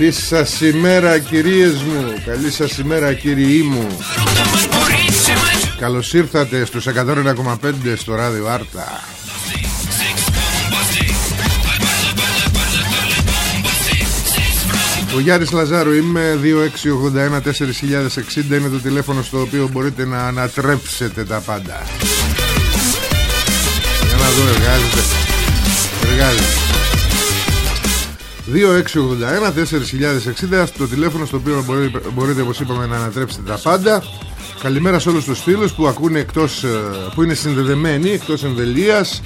Καλή σας ημέρα κυρίες μου. Καλή σας ημέρα κύριοι μου. Καλώς ήρθατε στους 101,5 στο ράδιο Άρτα. Ο Γιάννης Λαζάρου είμαι 2681-4060 είναι το τηλέφωνο στο οποίο μπορείτε να ανατρέψετε τα πάντα. Για να δω εργάζεται Εργάζεται 2681-4060 το τηλέφωνο στο οποίο μπορείτε, μπορείτε όπως είπαμε να ανατρέψετε τα πάντα. Καλημέρα σε όλους τους φίλους που ακούνε εκτός, ε, που είναι συνδεδεμένοι εκτός εμβελίας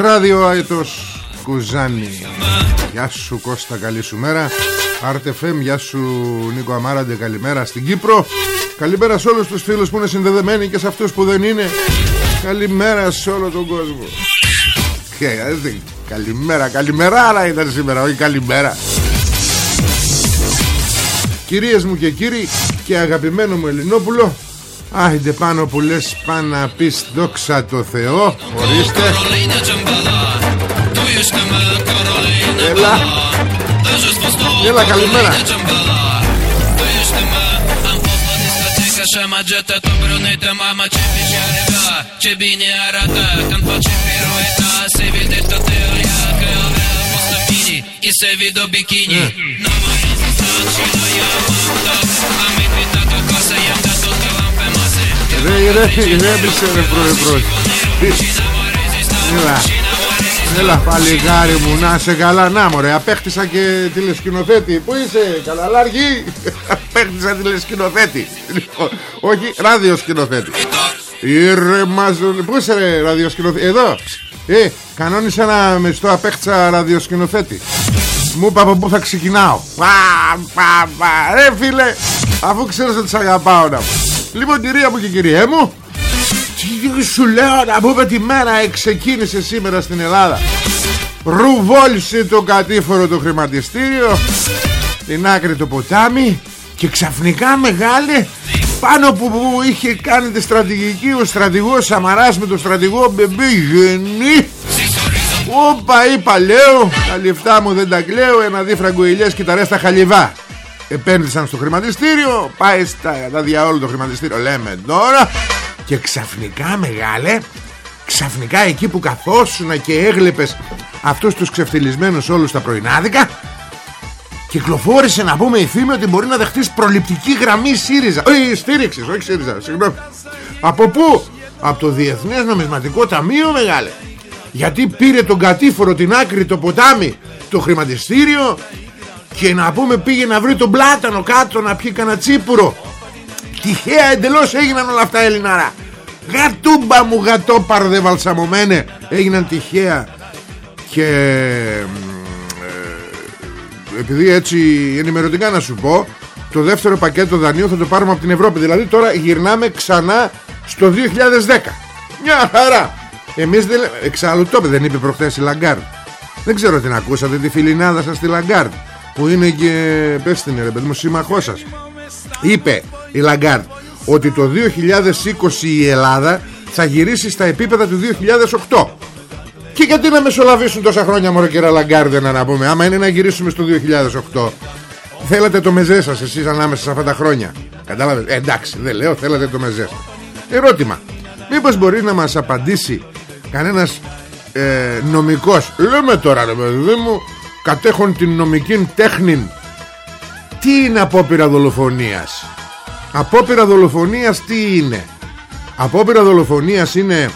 Ράδιο Άιτος Κουζάνη. Γεια σου Κώστα καλή σου μέρα. Αρτεφέμ γεια σου Νίκο Αμάραντε καλημέρα στην Κύπρο. Καλημέρα σε όλους τους φίλους που είναι συνδεδεμένοι και σε αυτούς που δεν είναι. Καλημέρα σε όλο τον κόσμο Καλημέρα, καλημέρα αλλά ήταν σήμερα, όχι καλημέρα. Κυρίες μου και κύριοι και αγαπημένο μου Ελληνόπουλο Άιντε πάνω που λες πάνω να πεις δόξα το Θεό Ορίστε. Έλα. Έλα καλημέρα. Ce bine arată când face pirueta bikini I se vede bikini Nu mai rezistat și nu i-am top Am invitat acasă, i-am dat tot că l-am pe masă Ρε, ρε, ρε, μπήσε ρε πρωί πρωί Έλα. Έλα παλιγάρι μου να σε καλά. Να μωρέ απέκτησα και τηλεσκηνοθέτη. Πού είσαι καλαλάργη; Απέκτησα τηλεσκηνοθέτη. Λοιπόν, Όχι ραδιοσκηνοθέτη. Ήρεμαζον Πού είσαι ρε ραδιοσκηνοθέτη; Εδώ. Ε κανόνισα να με στο απέκτησα ραδιοσκηνοθέτη Μου είπα από πού θα ξεκινάω. Πα, πα, πα. Ρε φίλε Αφού ξέρεις ότι σ' αγαπάω να Λοιπόν κυρία μου και κυρία μου Τι σου λέω να πούμε τη μέρα Ξεκίνησε σήμερα στην Ελλάδα. Ρουβόλησε το κατήφορο το χρηματιστήριο Την άκρη το ποτάμι Και ξαφνικά μεγάλη πάνω που, που είχε κάνει τη στρατηγική ο στρατηγός Σαμαράς με τον στρατηγό Μπεμπίγενη Όπα είπα λέω. Τα λεφτά μου δεν τα κλαίω. Ένα δίφραγκο ηλιές και τα ρέστα χαλιβά. Επένδυσαν στο χρηματιστήριο. Πάει στα τα διαόλου το χρηματιστήριο Λέμε τώρα. Και ξαφνικά μεγάλε Ξαφνικά εκεί που καθόσουν και έγλεπες Αυτούς τους ξεφτυλισμένους όλους τα πρωινάδικα Κυκλοφόρησε να πούμε η φήμη ότι μπορεί να δεχτείς προληπτική γραμμή ΣΥΡΙΖΑ. Όχι στήριξη, όχι ΣΥΡΙΖΑ Συγγνώμη. Από πού; Από το Διεθνές Νομισματικό Ταμείο μεγάλε Γιατί πήρε τον κατήφορο την άκρη το ποτάμι Το χρηματιστήριο Και να πούμε πήγε να βρει τον πλάτανο κάτω Να πιει κανένα τσίπουρο. Τυχαία εντελώς έγιναν όλα αυτά Ελληνάρα. Γατούμπα μου γατό παρδε βαλσαμωμένε. Έγιναν τυχαία. Και επειδή έτσι ενημερωτικά να σου πω το δεύτερο πακέτο δανείου θα το πάρουμε από την Ευρώπη. Δηλαδή τώρα γυρνάμε ξανά στο 2010 μια χαρά εμείς δεν εξάλλου το δεν είπε προχθές η Λαγκάρ δεν ξέρω την ακούσατε τη φιλινάδα σας στη Λαγκάρ που είναι και πες την ρε παιδί μου σύμμαχός σας. Είπε η Λαγκάρ ότι το 2020 η Ελλάδα θα γυρίσει στα επίπεδα του 2008 και γιατί να μεσολαβήσουν τόσα χρόνια μωρέ κύριε Λαγκάρδενα να πούμε Άμα είναι να γυρίσουμε στο 2008 Θέλατε το μεζέ σας εσείς ανάμεσα σε αυτά τα χρόνια. Κατάλαβες; Ε, Εντάξει δεν λέω θέλατε το μεζέ σας. Ερώτημα. Μήπως μπορεί να μας απαντήσει Κανένας ε, νομικός. Λέμε τώρα ρε παιδί μου Κατέχουν την νομική τέχνη Τι είναι απόπειρα δολοφονίας; Απόπειρα δολοφονίας τι είναι; Απόπειρα δολοφονίας είναι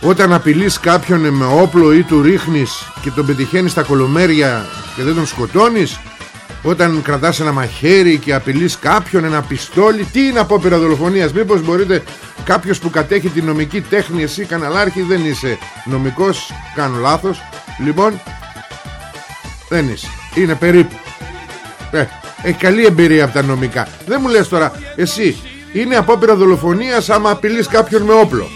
όταν απειλείς κάποιον με όπλο ή του ρίχνεις και τον πετυχαίνεις στα κολομέρια και δεν τον σκοτώνεις; Όταν κρατάς ένα μαχαίρι και απειλείς κάποιον ένα πιστόλι τι είναι απόπειρα δολοφονίας. Μήπως μπορείτε κάποιος που κατέχει τη νομική τέχνη εσύ καναλάρχη δεν είσαι νομικός κάνω λάθος. Λοιπόν δεν είσαι. Είναι περίπου. Ε, έχει καλή εμπειρία από τα νομικά. Δεν μου λες τώρα εσύ είναι απόπειρα δολοφονίας άμα απειλείς κάποιον με όπλο.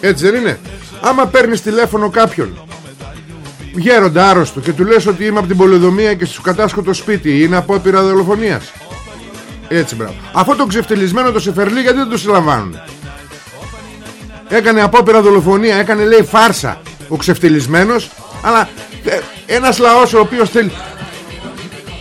Έτσι δεν είναι; Άμα παίρνεις τηλέφωνο κάποιον Γέροντα άρρωστο Και του λες ότι είμαι από την πολυδομία Και σου κατάσχω το σπίτι. Είναι απόπειρα δολοφονίας. Έτσι μπράβο. Αυτό το ξεφτελισμένο το σεφερλί γιατί δεν το συλλαμβάνουν; Έκανε απόπειρα δολοφονία Έκανε λέει φάρσα Ο ξεφτελισμένος Αλλά ε, ένας λαός ο οποίος θέλει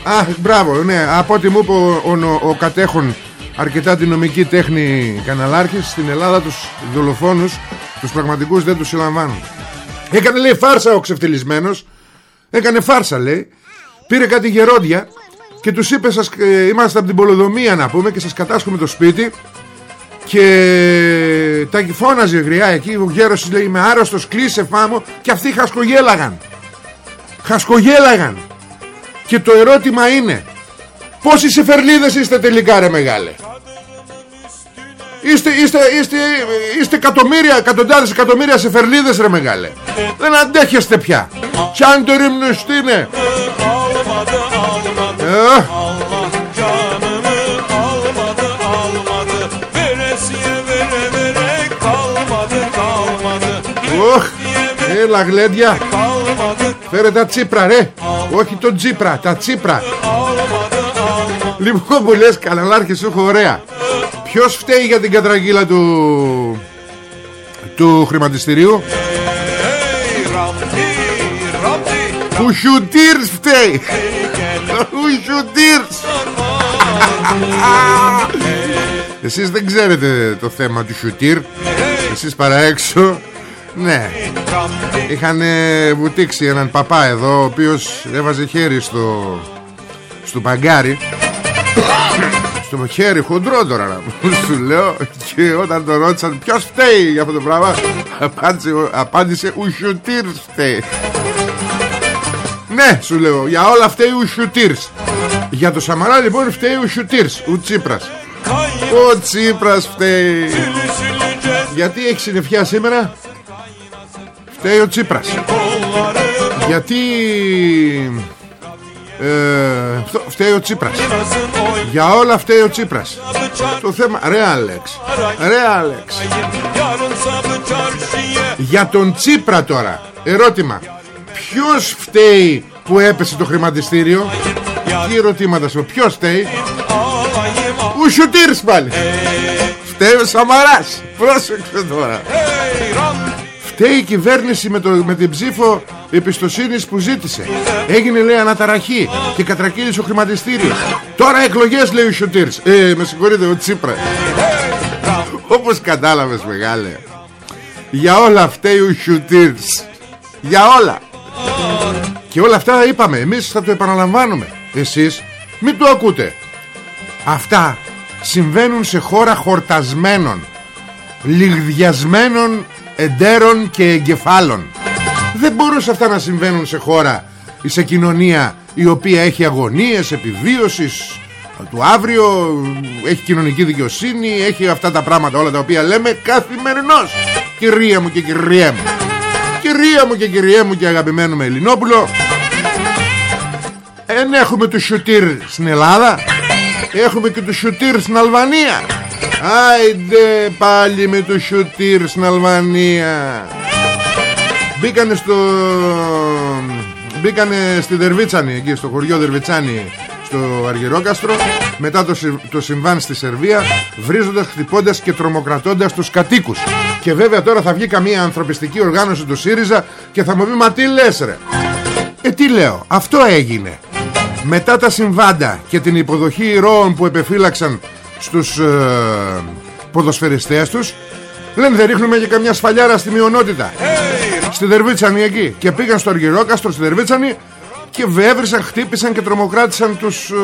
Αχ μπράβο ναι Από ό,τι μου είπε ο, ο, ο κατέχον αρκετά τη νομική τέχνη καναλάρχης στην Ελλάδα τους δολοφόνους τους πραγματικούς δεν τους συλλαμβάνουν έκανε λέει φάρσα ο ξεφτυλισμένος. Έκανε φάρσα λέει. Πήρε κάτι γερόντια και τους είπε σας, ε, είμαστε από την Πολοδομία να πούμε και σας κατάσχουμε το σπίτι και τα φώναζε γριά εκεί ο γέρος λέει είμαι άρρωστος κλείσε φάμο και αυτοί χασκογέλαγαν. Χασκογέλαγαν. Και το ερώτημα είναι Πόσοι σεφερλίδες είστε τελικά ρε μεγάλε; Είστε, είστε, είστε, είστε εκατομμύρια, εκατοντάδες εκατομμύρια σεφερλίδες ρε μεγάλε. Δεν αντέχεστε πια. Κι αν το ρημνουστήνε ε. Οχ, έλα γλέντια. Φέρε τα τσίπρα ρε. Όχι το τσίπρα, τα τσίπρα. Λοιπόν που λες καναλάρχη σου έχω ωραία Ποιος φταίει για την κατραγύλα του Του χρηματιστηρίου; Ο Χιουτήρς φταίει. Ο Χιουτήρς Εσείς δεν ξέρετε το θέμα του Χιουτήρ Εσείς παρά έξω. Ναι. Είχαν βουτήξει έναν παπά εδώ Ο οποίος έβαζε χέρι στο Στο παγκάρι Στο χέρι χοντρό τώρα Σου λέω. Και όταν το ρώτησαν ποιος φταίει για αυτό το πράγμα Απάντησε, απάντησε Ο Σιουτήρς φταίει Ναι σου λέω Για όλα φταίει ο Σιουτήρς Για το Σαμαρά λοιπόν φταίει ο Σιουτήρς Ο Τσίπρας. Ο Τσίπρας φταίει. Γιατί έχει συνεφιά σήμερα; Φταίει ο Τσίπρας. Γιατί ε, φταίει ο Τσίπρας. Για όλα φταίει ο Τσίπρας. Το θέμα Ρε Άλεξ. Ρε Άλεξ. Για τον Τσίπρα τώρα. Ερώτημα. Ποιος φταίει που έπεσε το χρηματιστήριο; Τι ερωτήματα σου Ποιος φταίει; Ο Σιουτήρς πάλι. Φταίει ο Σαμαράς. Πρόσεξε τώρα Φταίει η κυβέρνηση με, το, με την ψήφο εμπιστοσύνης που ζήτησε. Έγινε λέει αναταραχή και κατρακύλησε ο χρηματιστήριο. Τώρα εκλογές λέει ο Σιωτήρς. Ε, με συγχωρείτε ο Τσίπρα. Όπως κατάλαβες μεγάλε. Για όλα φταίει ο Σιωτήρς. Για όλα. Και όλα αυτά είπαμε. Εμείς θα το επαναλαμβάνουμε. Εσείς μην το ακούτε. Αυτά συμβαίνουν σε χώρα χορτασμένων, λιγδιασμένων εντέρων και εγκεφάλων. Δεν μπορούσε αυτά να συμβαίνουν σε χώρα ή σε κοινωνία η οποία έχει αγωνίες επιβίωσης του αύριο έχει κοινωνική δικαιοσύνη έχει αυτά τα πράγματα όλα τα οποία λέμε καθημερινώς. Κυρία μου και κυριέ μου. Κυρία μου και κυριέ μου και αγαπημένο με Ελληνόπουλο. Εν έχουμε τους σιουτήρ στην Ελλάδα. Έχουμε και τους σιουτήρ στην Αλβανία Άιντε πάλι με τους σιουτήρ στην Αλβανία. Μπήκανε στο... Μπήκανε στη Δερβίτσανη Εκεί στο χωριό Δερβιτσάνη Στο Αργυρόκαστρο. Μετά το, το συμβάν στη Σερβία Βρίζοντας, χτυπώντας και τρομοκρατώντας τους κατοίκους. Και βέβαια τώρα θα βγει καμία ανθρωπιστική οργάνωση του ΣΥΡΙΖΑ Και θα μου πει μα τι λες ρε; Ε τι λέω αυτό έγινε. Μετά τα συμβάντα και την υποδοχή ηρώων που επεφύλαξαν στους ε, ποδοσφαιριστές τους. Λένε δεν ρίχνουμε και καμιά σφαλιάρα στη μειονότητα στη Δερβίτσανη εκεί. Και πήγαν στο Αργυρόκαστρο στη Δερβίτσανη και βέβρισαν, χτύπησαν και τρομοκράτησαν τους ε,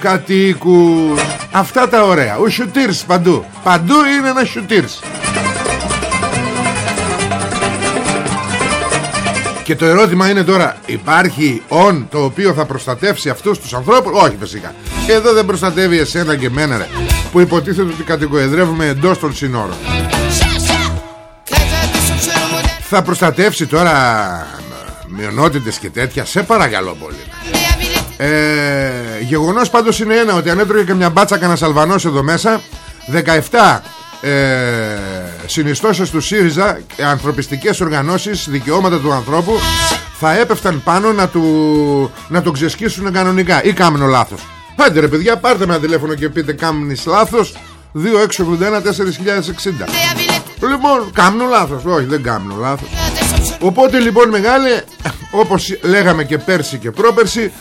κατοίκους. Αυτά τα ωραία. Ο σιουτήρς παντού. Παντού είναι ένας σιουτήρς Και το ερώτημα είναι τώρα Υπάρχει όν το οποίο θα προστατεύσει αυτούς τους ανθρώπους; Όχι φυσικά. Εδώ δεν προστατεύει εσένα και εμένα ρε Που υποτίθεται ότι κατοικοεδρεύουμε εντός των συνόρων. Θα προστατεύσει τώρα Μειονότητες και τέτοια; Σε παρακαλώ πολύ. Ε, Γεγονός πάντως είναι ένα Ότι αν έτρωγε και μια μπάτσα κανένα Αλβανός εδώ μέσα 17 ε, συνιστώσεις του ΣΥΡΙΖΑ ανθρωπιστικές οργανώσεις δικαιώματα του ανθρώπου θα έπεφταν πάνω να του, να το ξεσκίσουν κανονικά. Ή κάμνο λάθος. Πάτε ρε παιδιά πάρτε με ένα τηλέφωνο και πείτε κάμνεις λάθος 2681 4060 Λοιπόν κάμνο λάθος. Όχι δεν κάμνο λάθος. Οπότε λοιπόν μεγάλε Όπως λέγαμε και πέρσι και πρόπερσι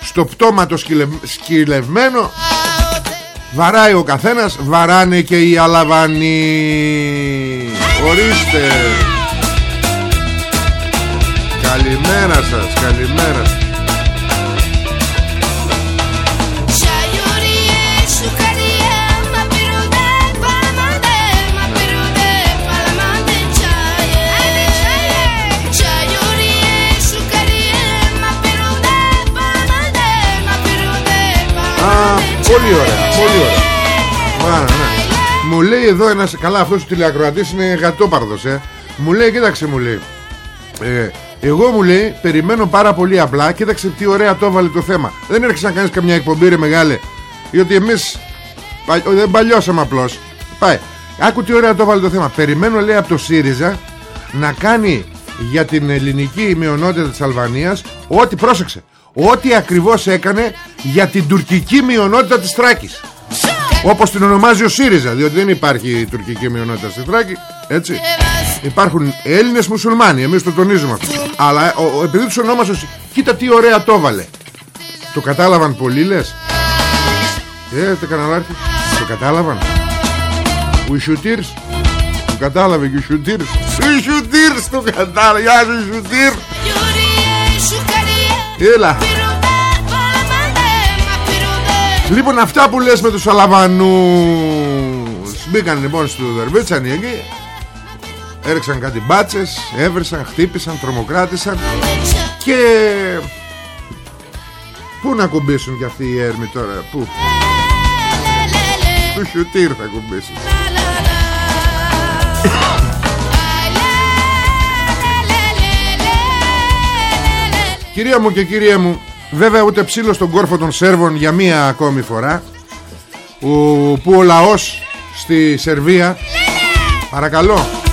Στο πτώμα το σκυλευμένο Βαράει ο καθένας Βαράνε και οι αλαβανοί Ορίστε. Καλημέρα σας Καλημέρα. Πολύ ωραία, πολύ ωραία. ναι. Μου λέει εδώ ένας Καλά αυτός ο τηλεακροατής είναι γατόπαρδος ε. Μου λέει κοίταξε μου λέει ε, Εγώ μου λέει περιμένω πάρα πολύ απλά Κοίταξε τι ωραία το έβαλε το θέμα Δεν έρχεσαι να κάνεις καμιά εκπομπή ρε μεγάλε Διότι εμείς δεν παλιώσαμε απλώς Πάει Άκου τι ωραία το έβαλε το θέμα Περιμένω λέει από το ΣΥΡΙΖΑ Να κάνει για την ελληνική μειονότητα της Αλβανίας Ό,τι πρόσεξε Ό,τι ακριβώς έκανε για την τουρκική μειονότητα της Θράκης όπως την ονομάζει ο ΣΥΡΙΖΑ διότι δεν υπάρχει η τουρκική μειονότητα στη Θράκη έτσι. Υπάρχουν Έλληνες μουσουλμάνοι εμείς το τονίζουμε αυτό. Αλλά ο, ο, επειδή τους ονόμασε κοίτα τι ωραία το έβαλε. Το κατάλαβαν πολλοί λες; Ε το καναλάρχη το κατάλαβαν. Ο Ισουτήρς. Το κατάλαβε και ο Ισουτήρς. Ο Ισουτήρς το κατάλαβε. Γεια σου Ισουτήρ Έλα. Λοιπόν αυτά που λες με τους Αλαβανούς. Μπήκαν λοιπόν στο Δερβίτσανι εκεί. Έριξαν κάτι μπάτσες Έβρισαν, χτύπησαν, τρομοκράτησαν. Και Πού να κουμπίσουν κι αυτοί οι έρμοι τώρα Πού; Του σιουτήρ θα κουμπίσουν Κυρία μου και κυρία μου Βέβαια ούτε ψήλο στον κόρφο των Σέρβων για μία ακόμη φορά που ο λαός στη Σερβία Παρακαλώ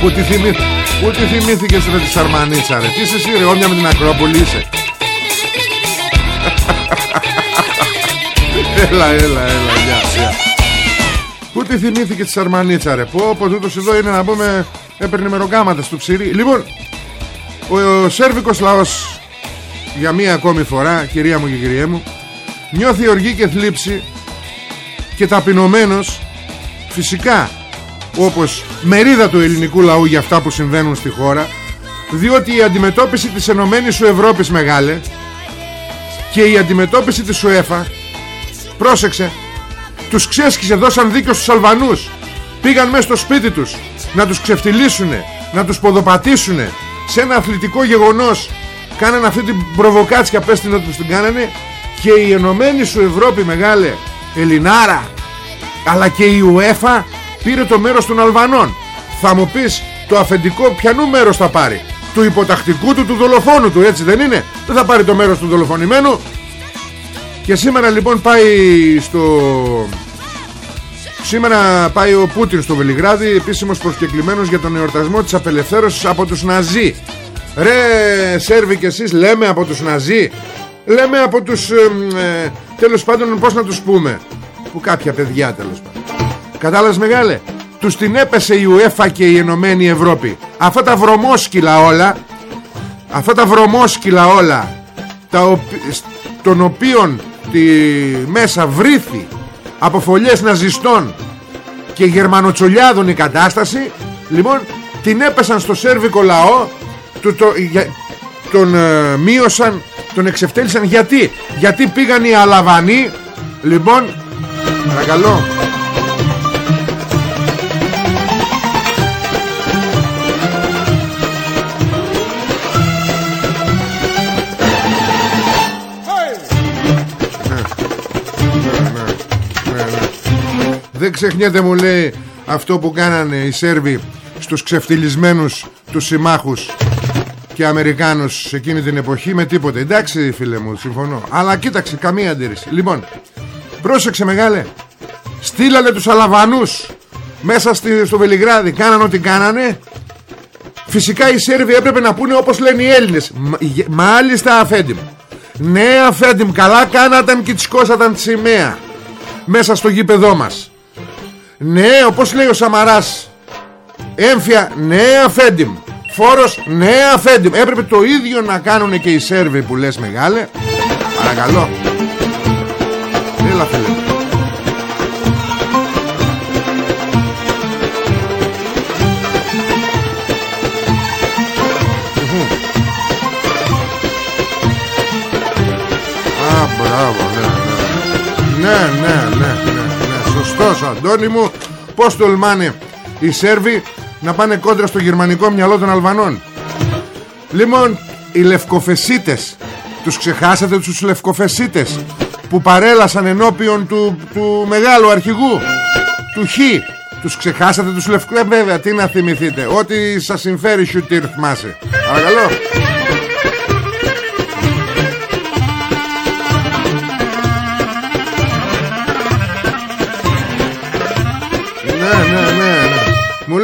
Που τη θυμήθηκα Πού τη θυμήθηκες με τη Σαρμανίτσα ρε. Τι είσαι εσύ ρε όμοια με την Ακρόπολη είσαι. Έλα έλα έλα γεια, γεια. Πού τη θυμήθηκες τη Σαρμανίτσα ρε. Πω πω τούτος εδώ είναι να πούμε Έπαιρνε μεροκάματα στο ψηρί Λοιπόν ο, ο Σέρβικος λαός Για μία ακόμη φορά Κυρία μου και κυρία μου Νιώθει οργή και θλίψη Και ταπεινωμένος Φυσικά όπως μερίδα του ελληνικού λαού για αυτά που συμβαίνουν στη χώρα διότι η αντιμετώπιση της Ενωμένης σου Ευρώπης μεγάλε και η αντιμετώπιση της ΣΟΕΦΑ πρόσεξε τους ξέσκησε δώσαν δίκιο στους Αλβανούς. Πήγαν μέσα στο σπίτι τους να τους ξεφτυλίσουνε να τους ποδοπατήσουνε σε ένα αθλητικό γεγονός. Κάνανε αυτή την προβοκάτσια πες την ότι τους την κάνανε. Και η Ενωμένη σου Ευρώπη μεγάλε Ελληνάρα αλλά και η UEFA πήρε το μέρος των Αλβανών. Θα μου πεις το αφεντικό ποιανού μέρος θα πάρει; Του υποτακτικού του του δολοφόνου του έτσι δεν είναι; Δεν θα πάρει το μέρος του δολοφονημένου. Και σήμερα λοιπόν πάει στο Σήμερα πάει ο Πούτιν στο Βελιγράδι Επίσημος προσκεκλημένος για τον εορτασμό της απελευθέρωσης από τους Ναζί. Ρε Σέρβοι και εσείς λέμε από τους Ναζί. Λέμε από τους ε, Τέλος πάντων πως να τους πούμε; Που κάποια παιδιά τέλος πάντων Κατάλαβες μεγάλε Τους την έπεσε η UEFA και η Ενωμένη Ευρώπη. Αυτά τα βρωμόσκυλα όλα Αυτά τα βρωμόσκυλα όλα τα Των οποίων τη μέσα βρήθη από φωλιές ναζιστών και γερμανοτσολιάδων η κατάσταση λοιπόν την έπεσαν στο σέρβικο λαό του, το, τον ε, μείωσαν τον εξευτέλισαν. Γιατί; Γιατί πήγαν οι Αλαβανοί λοιπόν παρακαλώ Δεν ξεχνιέται μου λέει αυτό που κάνανε οι Σέρβοι στους ξεφτυλισμένους τους συμμάχους και Αμερικάνους σε εκείνη την εποχή με τίποτε. Εντάξει φίλε μου, συμφωνώ. Αλλά κοίταξε, καμία αντίρρηση. Λοιπόν, πρόσεξε μεγάλε. Στείλανε τους Αλαβανούς μέσα στη, στο Βελιγράδι. Κάνανε ό,τι κάνανε. Φυσικά οι Σέρβοι έπρεπε να πούνε όπως λένε οι Έλληνες. μάλιστα αφέντιμ. Ναι αφέντιμ, καλά κάνατε και τσικώσατε τη σημαία μέσα στο γήπεδό μας. Ναι, όπως λέει ο Σαμαράς. Έμφια, ναι αφέντιμ. Φόρος, ναι αφέντιμ. Έπρεπε το ίδιο να κάνουν και οι Σέρβοι που λες μεγάλε. Παρακαλώ. Έλα φίλε. Α, μπράβο, ναι, ναι, ναι, ναι, ναι, ναι, σωστός Αντώνη μου Πώς τολμάνε οι Σέρβοι να πάνε κόντρα στο γερμανικό μυαλό των Αλβανών. Λοιπόν οι λευκοφεσίτες Τους ξεχάσατε τους λευκοφεσίτες Που παρέλασαν ενώπιον του, του μεγάλου αρχηγού Του Χ. Τους ξεχάσατε τους λευκοφεσίτες ε, Βέβαια τι να θυμηθείτε Ό,τι σας συμφέρει σου τι ρυθμάσε Παρακαλώ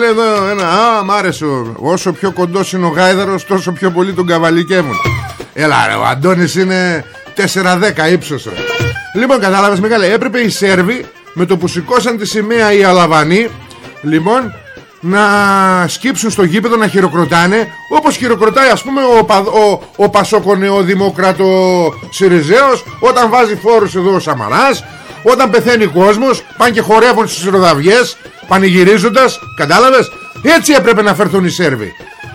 Μου λέει εδώ ένα Α μ' άρεσε Όσο πιο κοντός είναι ο γάιδαρος Τόσο πιο πολύ τον καβαλικεύουν Έλα ρε ο Αντώνης είναι 4-10 ύψος ρε. Λοιπόν κατάλαβες μεγάλε Έπρεπε οι Σέρβοι με το που σηκώσαν τη σημαία οι Αλαβανοί Λοιπόν να σκύψουν στο γήπεδο να χειροκροτάνε όπως χειροκροτάει ας πούμε ο, ο, ο Πασοκονεοδημοκρατο Σιριζέος όταν βάζει φόρους εδώ ο Σαμαράς όταν πεθαίνει κόσμος πάνε και χορεύουν στις ροδαβιές πανηγυρίζοντας κατάλαβες; Έτσι έπρεπε να φερθούν οι Σέρβοι.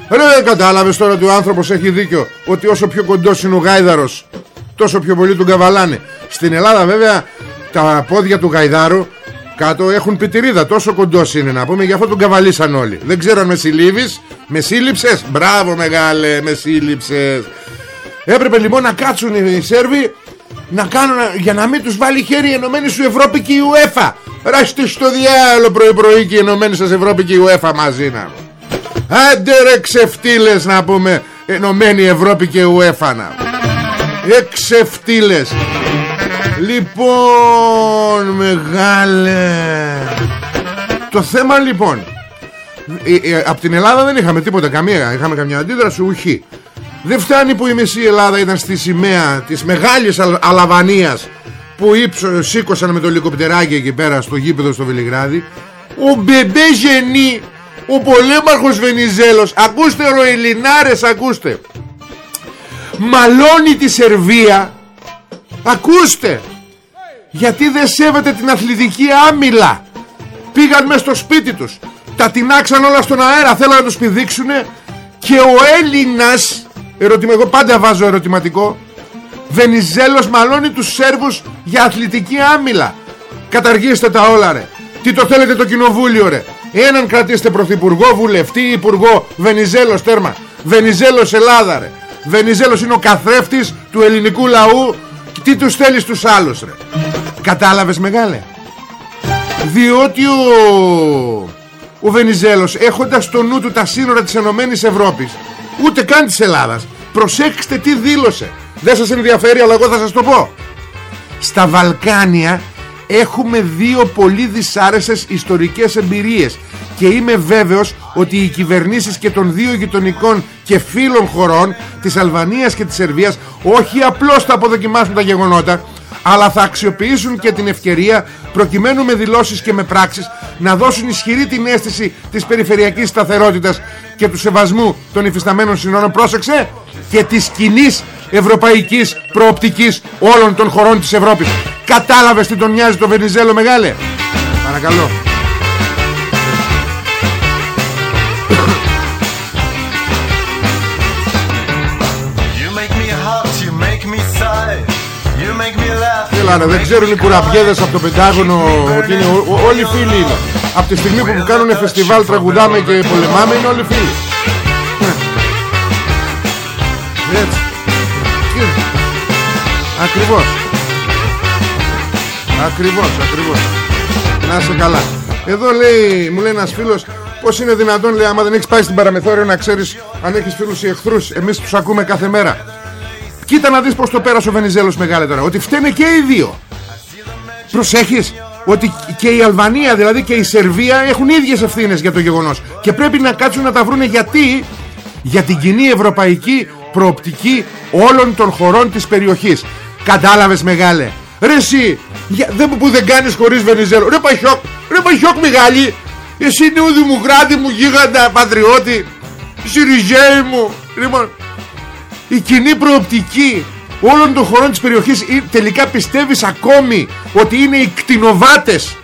Ρε κατάλαβες τώρα ότι ο άνθρωπος έχει δίκιο ότι όσο πιο κοντός είναι ο Γάιδαρος τόσο πιο πολύ τον καβαλάνε. Στην Ελλάδα βέβαια τα πόδια του Γαϊδάρου κάτω έχουν πιτηρίδα τόσο κοντός είναι να πούμε γι' αυτό τον καβαλήσαν όλοι. Δεν ξέρω αν με συλλήβεις με σύλληψες. Μπράβο μεγάλε με σύλληψες. Έπρεπε λοιπόν να κάτσουν οι Σέρβοι να κάνουν για να μην τους βάλει χέρι η Ενωμένη σου Ευρώπη και η UEFA. Ράστη στο διάλο πρωί πρωί και η Ενωμένη σας Ευρώπη και η UEFA μαζί να. Άντε ρε ξεφτύλες να πούμε Ενωμένη Ευρώπη και η UEFA να. Εξεφτύλες Λοιπόν μεγάλε. Το θέμα λοιπόν ε, ε, Από την Ελλάδα δεν είχαμε τίποτα καμία. Είχαμε καμιά αντίδραση ουχή δεν φτάνει που η μισή Ελλάδα ήταν στη σημαία της μεγάλης Αλαβανίας που ύψο, σήκωσαν με το λικοπτεράκι εκεί πέρα στο γήπεδο στο Βελιγράδι. Ο Μπεμπέ Γενή ο πολέμαρχος Βενιζέλος. Ακούστε ροελινάρες ακούστε. Μαλώνει τη Σερβία. Ακούστε. Γιατί δεν σέβεται την αθλητική άμυλα. Πήγαν μέσα στο σπίτι τους. Τα τεινάξαν όλα στον αέρα. Θέλαν να τους πηδήξουνε. Και ο Έλληνας Ερωτημα... Εγώ πάντα βάζω ερωτηματικό. Βενιζέλος μαλώνει τους Σέρβους για αθλητική άμυλα. Καταργήστε τα όλα ρε. Τι το θέλετε το κοινοβούλιο ρε. Έναν κρατήστε πρωθυπουργό, βουλευτή, υπουργό. Βενιζέλος τέρμα. Βενιζέλος Ελλάδα ρε. Βενιζέλος είναι ο καθρέφτης του ελληνικού λαού. Τι τους θέλεις τους άλλους ρε. Κατάλαβες μεγάλε. Διότι ο, ο Βενιζέλος έχοντας στο νου του τα σύνορα της Ενωμένης Ευρώπης Ούτε καν της Ελλάδας Προσέξτε τι δήλωσε. Δεν σας ενδιαφέρει αλλά εγώ θα σας το πω. Στα Βαλκάνια έχουμε δύο πολύ δυσάρεσες ιστορικές εμπειρίες και είμαι βέβαιος ότι οι κυβερνήσεις και των δύο γειτονικών και φίλων χωρών της Αλβανίας και της Σερβίας όχι απλώς θα αποδοκιμάσουν τα γεγονότα αλλά θα αξιοποιήσουν και την ευκαιρία προκειμένου με δηλώσεις και με πράξεις να δώσουν ισχυρή την αίσθηση της περιφερειακής σταθερότητας και του σεβασμού των υφισταμένων συνόρων πρόσεξε και της κοινή ευρωπαϊκής προοπτικής όλων των χωρών της Ευρώπης. Κατάλαβες τι τον νοιάζει το Βενιζέλο μεγάλε; Παρακαλώ Έλα δεν ξέρουν οι κουραπιέδες από το Πεντάγωνο ότι είναι όλοι φίλοι είναι. Από τη στιγμή που κάνουν φεστιβάλ τραγουδάμε και πολεμάμε είναι όλοι φίλοι. Έτσι. Ακριβώς. Ακριβώς, ακριβώς. Να είσαι καλά. Εδώ λέει, μου λέει ένας φίλος Πώς είναι δυνατόν λέει άμα δεν έχεις πάει στην παραμεθόριο να ξέρεις αν έχεις φίλους ή εχθρούς Εμείς τους ακούμε κάθε μέρα Κοίτα να δεις πως το πέρασε ο Βενιζέλος μεγάλε τώρα. Ότι φταίνε και οι δύο. Προσέχεις ότι και η Αλβανία δηλαδή και η Σερβία έχουν ίδιες ευθύνες για το γεγονός. Και πρέπει να κάτσουν να τα βρούνε γιατί; Για την κοινή ευρωπαϊκή προοπτική όλων των χωρών της περιοχής. Κατάλαβες μεγάλε. Ρε εσύ δεν, που δεν κάνεις χωρίς Βενιζέλο. Ρε Παχιόκ ρε Παχιόκ μεγάλη. Εσύ είναι ο δημοκράτη μου γίγαντα πατριώτη. Συριζέη μου. Λοιπόν η κοινή προοπτική όλων των χωρών της περιοχής τελικά πιστεύεις ακόμη ότι είναι οι κτηνοβάτες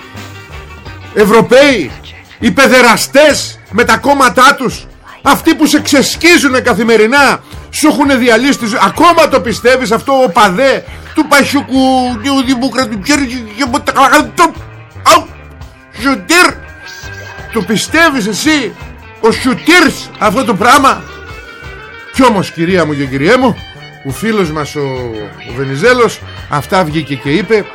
Ευρωπαίοι οι παιδεραστές με τα κόμματά τους αυτοί που σε ξεσκίζουν καθημερινά σου έχουν διαλύσει ακόμα το πιστεύεις αυτό ο παδέ του Πασιούκου του Δημοκρατικού Σουτήρ το πιστεύεις εσύ ο Σουτήρς αυτό το πράγμα; Κι όμως κυρία μου και κυριέ μου Ο φίλος μας ο, ο Βενιζέλος Αυτά βγήκε και είπε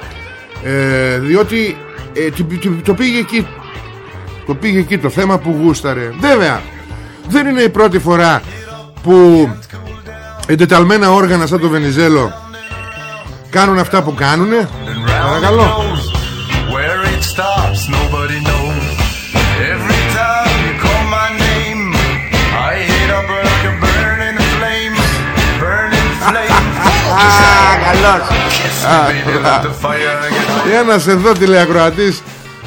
ε, Διότι ε, το, πήγε εκεί Το πήγε εκεί το θέμα που γούσταρε. Βέβαια Δεν είναι η πρώτη φορά Που Εντεταλμένα όργανα σαν το Βενιζέλο Κάνουν αυτά που κάνουνε. Παρακαλώ Ένας εδώ τηλεακροατής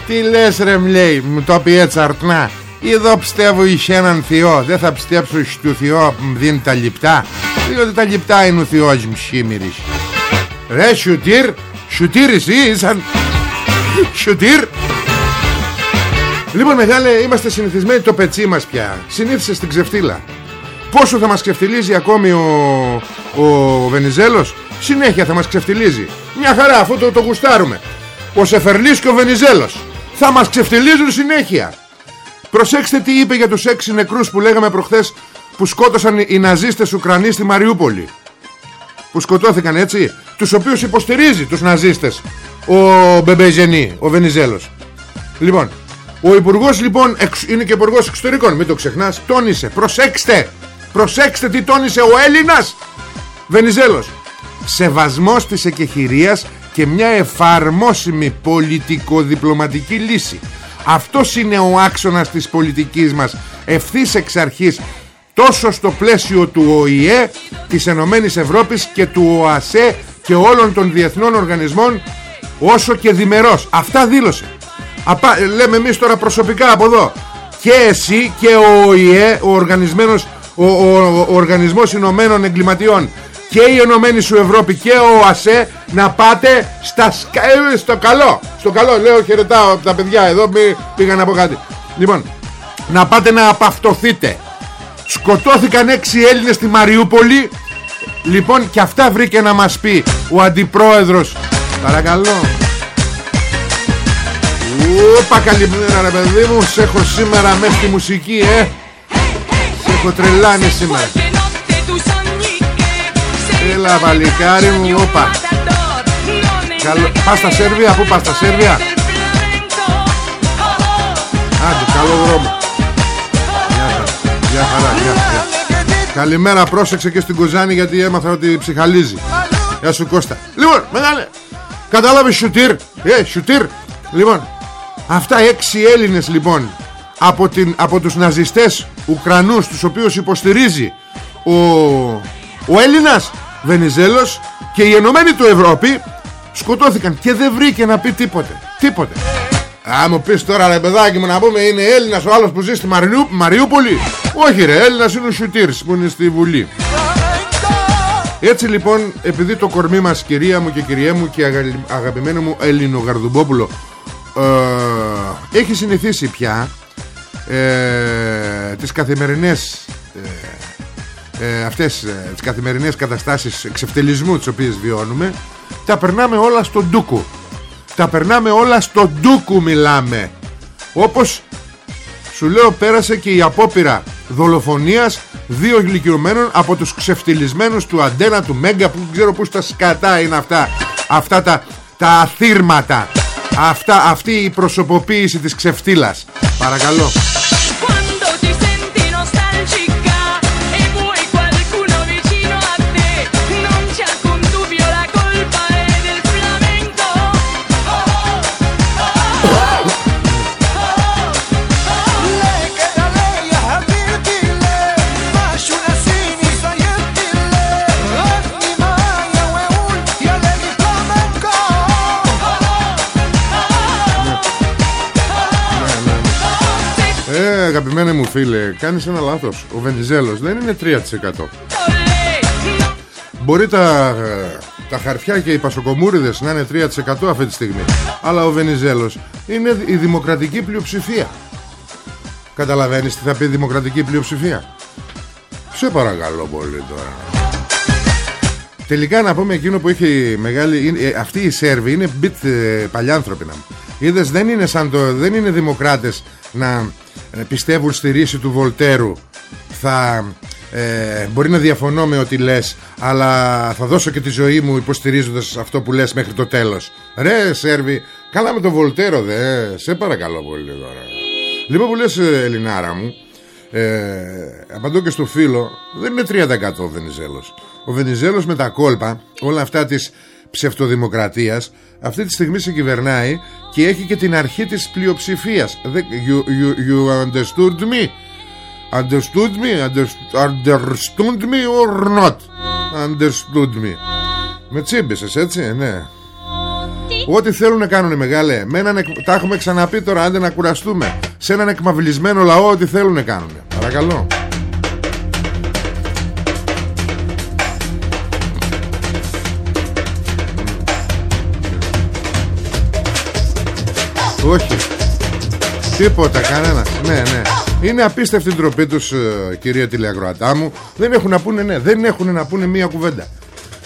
Τι λες ρε μλέει Μου το πει έτσι αρτνά. Εδώ πιστεύω είσαι έναν Θεό Δεν θα πιστέψω στο Θεό που μου δίνει τα λιπτά. Διότι τα λιπτά είναι ο Θεός μου σήμερης Ρε σιουτήρ Σιουτήρ εσύ ήσαν. Σιουτήρ Λοιπόν μεγάλε είμαστε συνηθισμένοι το πετσί μας πια. Συνήθισε στην ξεφτύλα Πόσο θα μας ξεφτυλίζει ακόμη ο, ο Βενιζέλος; Συνέχεια θα μας ξεφτυλίζει. Μια χαρά αφού το, το γουστάρουμε. Ο Σεφερλής και ο Βενιζέλος Θα μας ξεφτυλίζουν συνέχεια. Προσέξτε τι είπε για τους έξι νεκρούς που λέγαμε προχθές Που σκότωσαν οι ναζίστες Ουκρανοί στη Μαριούπολη. Που σκοτώθηκαν έτσι. Τους οποίους υποστηρίζει τους ναζίστες Ο Μπεμπεζενή, ο Βενιζέλος. Λοιπόν ο υπουργός λοιπόν είναι και υπουργός εξωτερικών, μην το ξεχνάς, τόνισε, προσέξτε, προσέξτε τι τόνισε ο Έλληνας Βενιζέλος. Σεβασμός της εκεχηρίας και μια εφαρμόσιμη πολιτικο-διπλωματική λύση. Αυτός είναι ο άξονας της πολιτικής μας ευθύς εξ αρχής τόσο στο πλαίσιο του ΟΗΕ, της Ενωμένης Ευρώπης και του ΟΑΣΕ και όλων των διεθνών οργανισμών όσο και διμερός. Αυτά δήλωσε. Απα, λέμε εμείς τώρα προσωπικά από εδώ και εσύ και ο ΟΗΕ ο, οργανισμένος, ο, ο, ο Οργανισμός Ηνωμένων Εγκληματιών και η Ενωμένη σου Ευρώπη και ο ΑΣΕ να πάτε στα, ε, στο καλό στο καλό. Λέω χαιρετάω από τα παιδιά εδώ μη πήγαν από κάτι. Λοιπόν να πάτε να απαυτοθείτε. Σκοτώθηκαν έξι Έλληνες στη Μαριούπολη. Λοιπόν και αυτά βρήκε να μας πει ο αντιπρόεδρος. Παρακαλώ. Ούπα καλημέρα ρε παιδί μου. Σε έχω σήμερα μέσα στη μουσική ε. Σε έχω τρελάνει σήμερα. Έλα βαλικάρι μου Όπα. Καλό... Πας στα Σέρβια Πού πας στα Σέρβια; Άντε καλό δρόμο. Γεια χαρά γεια, γεια. Καλημέρα πρόσεξε και στην Κοζάνη Γιατί έμαθα ότι ψυχαλίζει. Γεια σου Κώστα. Λοιπόν μεγάλε Κατάλαβες σιουτήρ Ε σιουτήρ Λοιπόν Αυτά έξι Έλληνες λοιπόν από, την, από τους ναζιστές Ουκρανούς τους οποίους υποστηρίζει ο, ο Έλληνας Βενιζέλος και η Ενωμένη του Ευρώπη σκοτώθηκαν και δεν βρήκε να πει τίποτε τίποτε. Α μου πεις τώρα ρε παιδάκι μου να πούμε είναι Έλληνας ο άλλος που ζει στη Μαριού, Μαριούπολη; Όχι ρε Έλληνας είναι ο Σιουτήρς που είναι στη Βουλή. Έτσι λοιπόν επειδή το κορμί μας κυρία μου και κυριέ μου και αγαπημένο μου Ελληνογαρδουμπόπουλο ε, έχει συνηθίσει πια ε, τις καθημερινές ε, ε, αυτές ε, τις καθημερινές καταστάσεις εξευτελισμού τις οποίες βιώνουμε τα περνάμε όλα στον ντούκου. Τα περνάμε όλα στον ντούκου μιλάμε. Όπως σου λέω πέρασε και η απόπειρα δολοφονίας δύο ηλικιωμένων από τους ξεφτυλισμένους του αντένα του Μέγκα που δεν ξέρω πως τα σκατά είναι αυτά αυτά τα, τα αθήρματα αυτά, αυτή η προσωποποίηση της ξεφτύλας. Παρακαλώ αγαπημένε μου φίλε Κάνεις ένα λάθος. Ο Βενιζέλος δεν είναι 3% Μπορεί τα, τα χαρτιά και οι πασοκομούριδες να είναι 3% αυτή τη στιγμή Αλλά ο Βενιζέλος είναι η δημοκρατική πλειοψηφία. Καταλαβαίνεις τι θα πει δημοκρατική πλειοψηφία; Σε παρακαλώ πολύ τώρα. Τελικά να πούμε εκείνο που έχει μεγάλη είναι, ε, Αυτοί οι Σέρβοι είναι μπιτ ε, παλιάνθρωποι να Είδες δεν είναι σαν το Δεν είναι δημοκράτες να ε, πιστεύουν στη ρίση του Βολτέρου. Θα ε, μπορεί να διαφωνώ με ό,τι λες αλλά θα δώσω και τη ζωή μου υποστηρίζοντας αυτό που λες μέχρι το τέλος. Ρε Σέρβι καλά με τον Βολτέρο δε. Σε παρακαλώ πολύ τώρα. Λοιπόν που λες ε, Ελληνάρα μου ε, απαντώ και στο φίλο δεν είναι 30% ο Βενιζέλος. Ο Βενιζέλος με τα κόλπα όλα αυτά της ψευτοδημοκρατίας αυτή τη στιγμή σε κυβερνάει και έχει και την αρχή της πλειοψηφίας. You, you, you understood me. Understood me; Understood me or not; Understood me. Με τσίμπησες έτσι ναι. Ό,τι θέλουν να κάνουν μεγάλε με έναν, Τα έχουμε ξαναπεί τώρα άντε να κουραστούμε. Σε έναν εκμαυλισμένο λαό Ό,τι θέλουν να κάνουν Παρακαλώ Όχι Τίποτα κανένας Ναι ναι Είναι απίστευτη η ντροπή τους ε, Κυρία τηλεακροατά μου Δεν έχουν να πούνε ναι Δεν έχουν να πούνε μία κουβέντα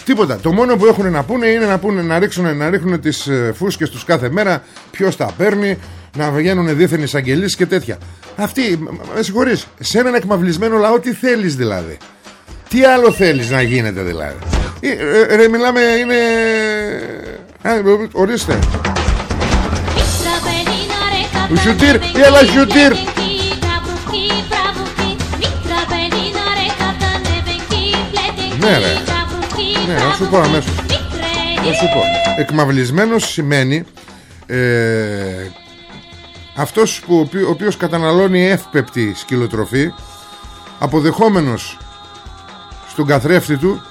Τίποτα. Το μόνο που έχουν να πούνε είναι να, πούνε, να, ρίξουν, να ρίχνουν τις ε, φούσκες τους κάθε μέρα, ποιος τα παίρνει, να βγαίνουν δίθεν εισαγγελίες και τέτοια. Αυτή, με συγχωρείς, σε έναν εκμαυλισμένο λαό τι θέλεις δηλαδή; Τι άλλο θέλεις να γίνεται δηλαδή; Ε, ρε, μιλάμε, είναι... ορίστε. Ο Σιουτήρ, έλα Σιουτήρ Ναι ρε. Ναι, να σου πω αμέσως. Να σου πω. Εκμαυλισμένος σημαίνει ε, Αυτός που, ο οποίος καταναλώνει εύπεπτη σκυλοτροφή Αποδεχόμενος Στον καθρέφτη του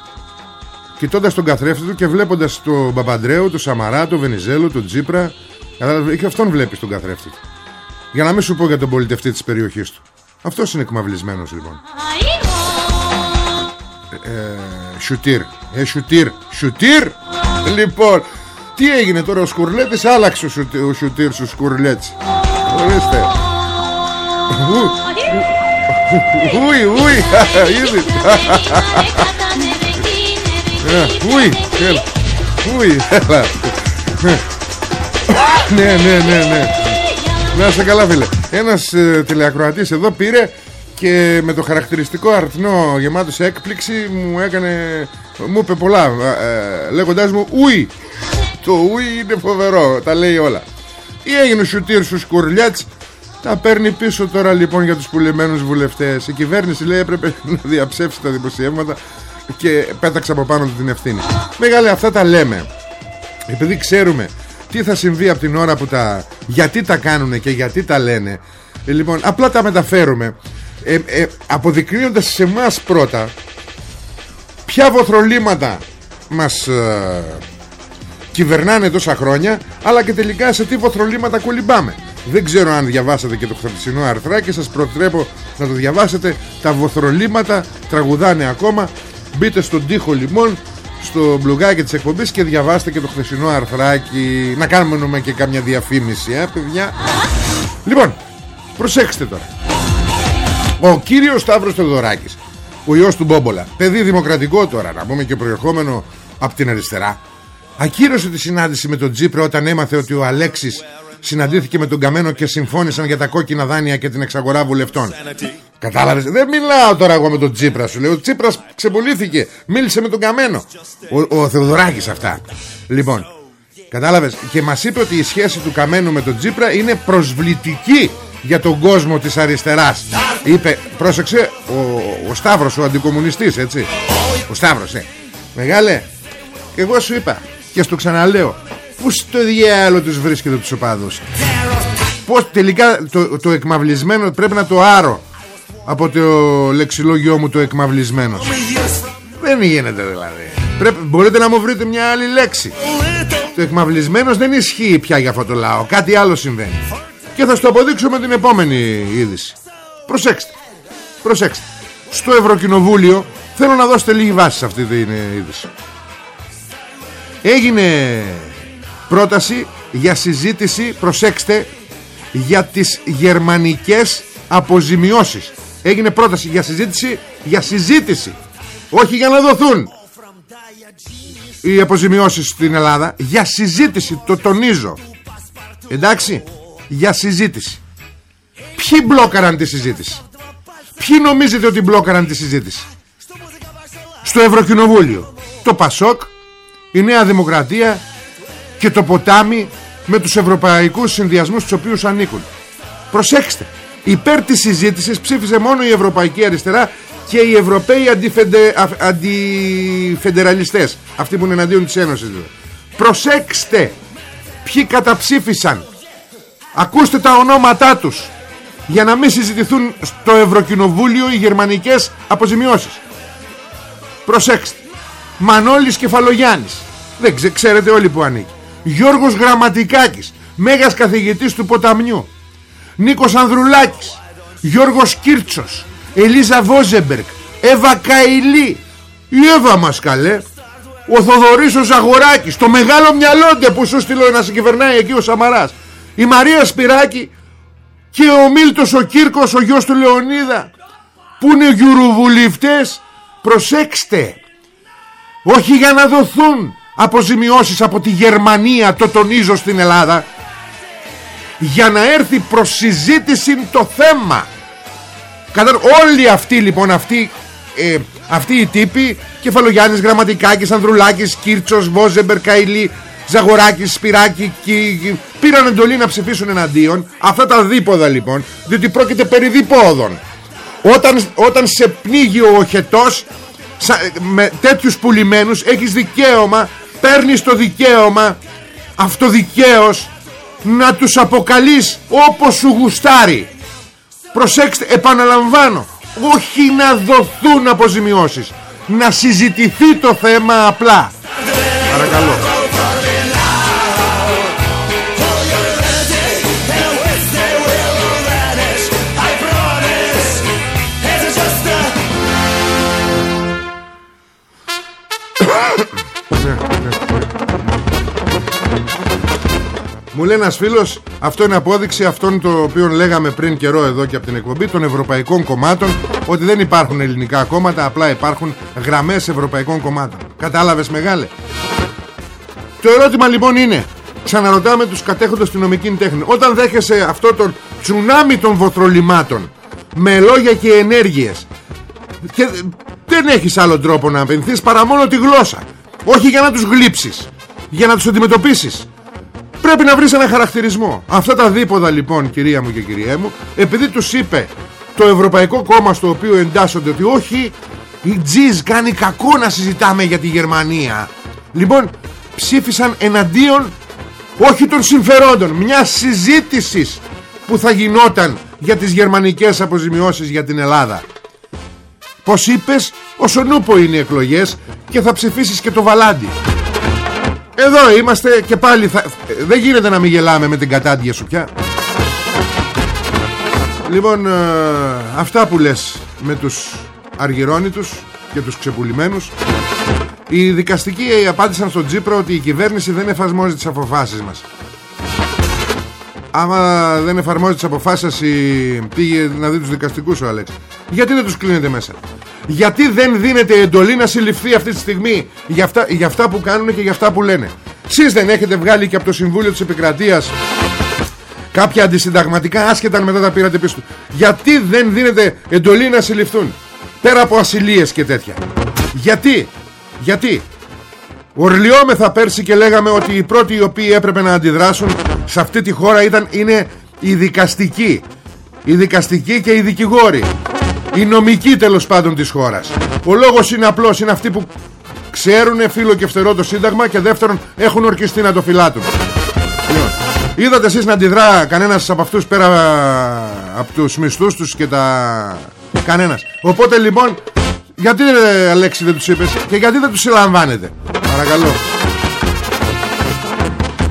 Κοιτώντας τον καθρέφτη του και βλέποντας τον Παπαντρέου, τον Σαμαρά, τον Βενιζέλο, τον Τζίπρα και αυτόν βλέπει τον καθρέφτη του. Για να μην σου πω για τον πολιτευτή της περιοχής του. Αυτός είναι εκμαυλισμένος λοιπόν. Ε, ε, σιουτήρ. Ε, σιουτήρ. Σιουτήρ. Λοιπόν, τι έγινε τώρα ο Σκουρλέτης άλλαξε ο, σιουτήρ, ο σιουτήρ σου Σκουρλέτης. Ορίστε. Ουι, ουι, είδε. Ουι, ουι, έλα. Ναι, ναι, ναι, ναι. Να σε καλά φίλε. Ένας ε, τηλεακροατής εδώ πήρε και με το χαρακτηριστικό αρθνό γεμάτο σε έκπληξη μου έκανε μου είπε πολλά ε, λέγοντάς μου ουι το ουι είναι φοβερό τα λέει όλα. Ή έγινε ο σουτήρ στους Κουρλιάτς; Τα παίρνει πίσω τώρα λοιπόν για τους πουλημένους βουλευτές. Η κυβέρνηση λέει έπρεπε να διαψεύσει τα δημοσιεύματα και πέταξε από πάνω του την ευθύνη. Μεγάλη αυτά τα λέμε επειδή ξέρουμε τι θα συμβεί από την ώρα που τα γιατί τα κάνουν και γιατί τα λένε. Ε, λοιπόν απλά τα μεταφέρουμε. Ε, ε, αποδεικνύοντας σε εμάς πρώτα ποια βοθρολήματα μας ε, κυβερνάνε τόσα χρόνια αλλά και τελικά σε τι βοθρολήματα κολυμπάμε. Δεν ξέρω αν διαβάσατε και το χθεσινό αρθράκι σας προτρέπω να το διαβάσετε. Τα βοθρολήματα τραγουδάνε ακόμα. Μπείτε στον τοίχο λιμών στο μπλουγάκι της εκπομπής και διαβάστε και το χθεσινό αρθράκι. Να κάνουμε και κάμια διαφήμιση ε, παιδιά. Λοιπόν προσέξτε τώρα. Ο κύριος Σταύρος Θεοδωράκης Ο ιός του Μπόμπολα Παιδί δημοκρατικό τώρα να πούμε και προερχόμενο Από την αριστερά Ακύρωσε τη συνάντηση με τον Τζίπρα όταν έμαθε ότι ο Αλέξης συναντήθηκε με τον Καμένο και συμφώνησαν για τα κόκκινα δάνεια και την εξαγορά βουλευτών. Κατάλαβες; Δεν μιλάω τώρα εγώ με τον Τσίπρας σου. Λέω ο Τσίπρας ξεπουλήθηκε. Μίλησε με τον Καμένο. Ο, ο Θεοδωράκης αυτά. Λοιπόν, κατάλαβες; Και μας είπε ότι η σχέση του Καμένου με τον Τσίπρα είναι προσβλητική για τον κόσμο της αριστεράς είπε πρόσεξε ο, ο Σταύρος ο αντικομουνιστής έτσι ο Σταύρος ε. μεγάλε εγώ σου είπα και στο ξαναλέω που στο διάλογο τους βρίσκεται τους οπαδούς; Πως τελικά το, το εκμαυλισμένο πρέπει να το άρω; Από το λεξιλόγιό μου το εκμαυλισμένο. Δεν γίνεται δηλαδή. Πρέπει, μπορείτε να μου βρείτε μια άλλη λέξη. Το εκμαυλισμένος δεν ισχύει πια για αυτό το λαό. Κάτι άλλο συμβαίνει. Και θα στο αποδείξω με την επόμενη είδηση. Προσέξτε. Προσέξτε. Στο Ευρωκοινοβούλιο Θέλω να δώσετε λίγη βάση σε αυτή την είδηση. Έγινε πρόταση για συζήτηση Προσέξτε Για τις γερμανικές αποζημιώσεις. Έγινε πρόταση για συζήτηση Για συζήτηση. Όχι για να δοθούν. Οι αποζημιώσεις στην Ελλάδα Για συζήτηση το τονίζω. Εντάξει για συζήτηση. Ποιοι μπλόκαραν τη συζήτηση; Ποιοι νομίζετε ότι μπλόκαραν τη συζήτηση; Στο Ευρωκοινοβούλιο. Το Πασόκ Η Νέα Δημοκρατία Και το Ποτάμι Με τους ευρωπαϊκούς συνδυασμούς Τους οποίους ανήκουν. Προσέξτε Υπέρ της συζήτησης ψήφισε μόνο η Ευρωπαϊκή Αριστερά και οι Ευρωπαίοι αντιφεντε, αντιφεντεραλιστές Αυτοί που είναι εναντίον της Ένωσης δηλαδή. Προσέξτε Ποιοι καταψήφισαν Ακούστε τα ονόματά τους για να μην συζητηθούν στο Ευρωκοινοβούλιο οι γερμανικές αποζημιώσεις. Προσέξτε. Μανώλης Κεφαλογιάννης. Δεν ξέρετε όλοι που ανήκει. Γιώργος Γραμματικάκης. Μέγας καθηγητής του Ποταμιού. Νίκος Ανδρουλάκης. Γιώργος Κίρτσος. Ελίζα Βόζεμπερκ. Εύα Καηλή. Η Εύα μας καλέ. Ο Θοδωρής ο Ζαγοράκης. Το μεγάλο μυαλόντε που σου στείλω να σε κυβερνάει εκεί ο Σαμαράς η Μαρία Σπυράκη και ο Μίλτος ο Κύρκος ο γιος του Λεωνίδα που είναι γιουρουβουλευτές προσέξτε όχι για να δοθούν αποζημιώσεις από τη Γερμανία το τονίζω στην Ελλάδα για να έρθει προς συζήτηση το θέμα. Κατά όλοι αυτοί λοιπόν αυτοί, ε, αυτοί οι τύποι Κεφαλογιάννης, Γραμματικάκης, Ανδρουλάκης, Κίρτσος, Βόζεμπερ, Καηλή Ζαγοράκης, Σπυράκη και πήραν εντολή να ψηφίσουν εναντίον. Αυτά τα δίποδα λοιπόν διότι πρόκειται περί διπόδων. Όταν, όταν σε πνίγει ο οχετός με τέτοιους πουλημένους έχεις δικαίωμα παίρνεις το δικαίωμα αυτοδικαίως να τους αποκαλείς όπως σου γουστάρει. Προσέξτε επαναλαμβάνω όχι να δοθούν αποζημιώσεις. Να συζητηθεί το θέμα απλά. Παρακαλώ Μου λέει ένας φίλος Αυτό είναι απόδειξη αυτών το οποίο λέγαμε πριν καιρό εδώ και από την εκπομπή Των ευρωπαϊκών κομμάτων Ότι δεν υπάρχουν ελληνικά κόμματα Απλά υπάρχουν γραμμές ευρωπαϊκών κομμάτων. Κατάλαβες μεγάλε; Το ερώτημα λοιπόν είναι Ξαναρωτάμε τους κατέχοντες στην νομική τέχνη Όταν δέχεσαι αυτό το τσουνάμι των βοθρολιμάτων με λόγια και ενέργειες και δεν έχεις άλλο τρόπο να απενθείς παρά μόνο τη γλώσσα όχι για να τους γλύψεις για να τους αντιμετωπίσεις πρέπει να βρεις ένα χαρακτηρισμό. Αυτά τα δίποδα λοιπόν κυρία μου και κυρία μου επειδή τους είπε το Ευρωπαϊκό Κόμμα στο οποίο εντάσσονται ότι όχι η Τζιζ κάνει κακό να συζητάμε για τη Γερμανία. Λοιπόν ψήφισαν εναντίον όχι των συμφερόντων μια συζήτηση που θα γινόταν για τις γερμανικές αποζημιώσεις για την Ελλάδα. Πως είπες όσο νούπο είναι οι εκλογές και θα ψηφίσεις και το βαλάντι εδώ είμαστε και πάλι θα... δεν γίνεται να μην γελάμε με την κατάντια σου πια λοιπόν ε, αυτά που λες με τους αργυρώνητους και τους ξεπουλημένους οι δικαστικοί απάντησαν στον Τζίπρο ότι η κυβέρνηση δεν εφαρμόζει τις αποφάσεις μας. Άμα δεν εφαρμόζει τις αποφάσεις η... πήγε να δει τους δικαστικούς ο Αλέξ. Γιατί δεν τους κλείνετε μέσα; Γιατί δεν δίνεται εντολή να συλληφθεί αυτή τη στιγμή για αυτά, για αυτά που κάνουν και για αυτά που λένε. Σεις δεν έχετε βγάλει και από το Συμβούλιο της Επικρατείας κάποια αντισυνταγματικά άσχετα μετά τα πήρατε πίσω. Γιατί δεν δίνεται εντολή να συλληφθούν; Πέρα από ασυλίες και τέτοια. Γιατί; Γιατί; Ορλιόμεθα πέρσι και λέγαμε ότι οι πρώτοι οι οποίοι έπρεπε να αντιδράσουν σε αυτή τη χώρα ήταν, είναι οι δικαστικοί Οι δικαστικοί και οι δικηγόροι Οι νομικοί τέλος πάντων της χώρας. Ο λόγος είναι απλός Είναι αυτοί που ξέρουν φίλο και φτερό το σύνταγμα Και δεύτερον έχουν ορκιστεί να το φυλάτουν. Λοιπόν, Είδατε εσείς να αντιδρά κανένας από αυτούς Πέρα από τους μισθούς τους και τα... Κανένας. Οπότε λοιπόν γιατί ρε Αλέξη δεν τους είπες Και γιατί δεν τους συλλαμβάνετε; Παρακαλώ.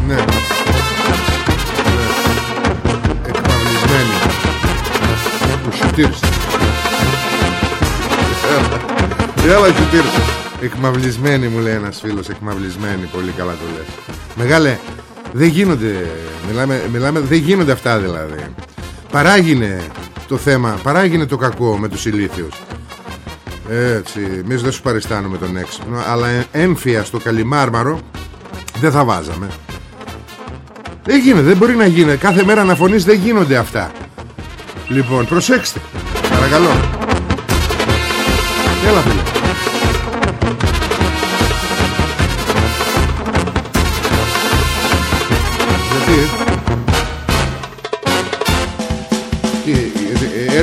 Ναι. Ναι. Εκπαυλισμένη Ο Σουτήρς Έλα Σουτήρς Εκμαυλισμένη μου λέει ένας φίλος Εκμαυλισμένη πολύ καλά το λες. Μεγάλε δεν γίνονται μιλάμε, μιλάμε, Δεν γίνονται αυτά δηλαδή. Παράγινε το θέμα Παράγινε το κακό με τους ηλίθιους. Έτσι, εμείς δεν σου παριστάνουμε τον έξυπνο Αλλά έμφυα στο καλυμάρμαρο Δεν θα βάζαμε. Δεν γίνεται, δεν μπορεί να γίνει Κάθε μέρα να φωνείς δεν γίνονται αυτά. Λοιπόν, προσέξτε. Παρακαλώ. Έλα φίλε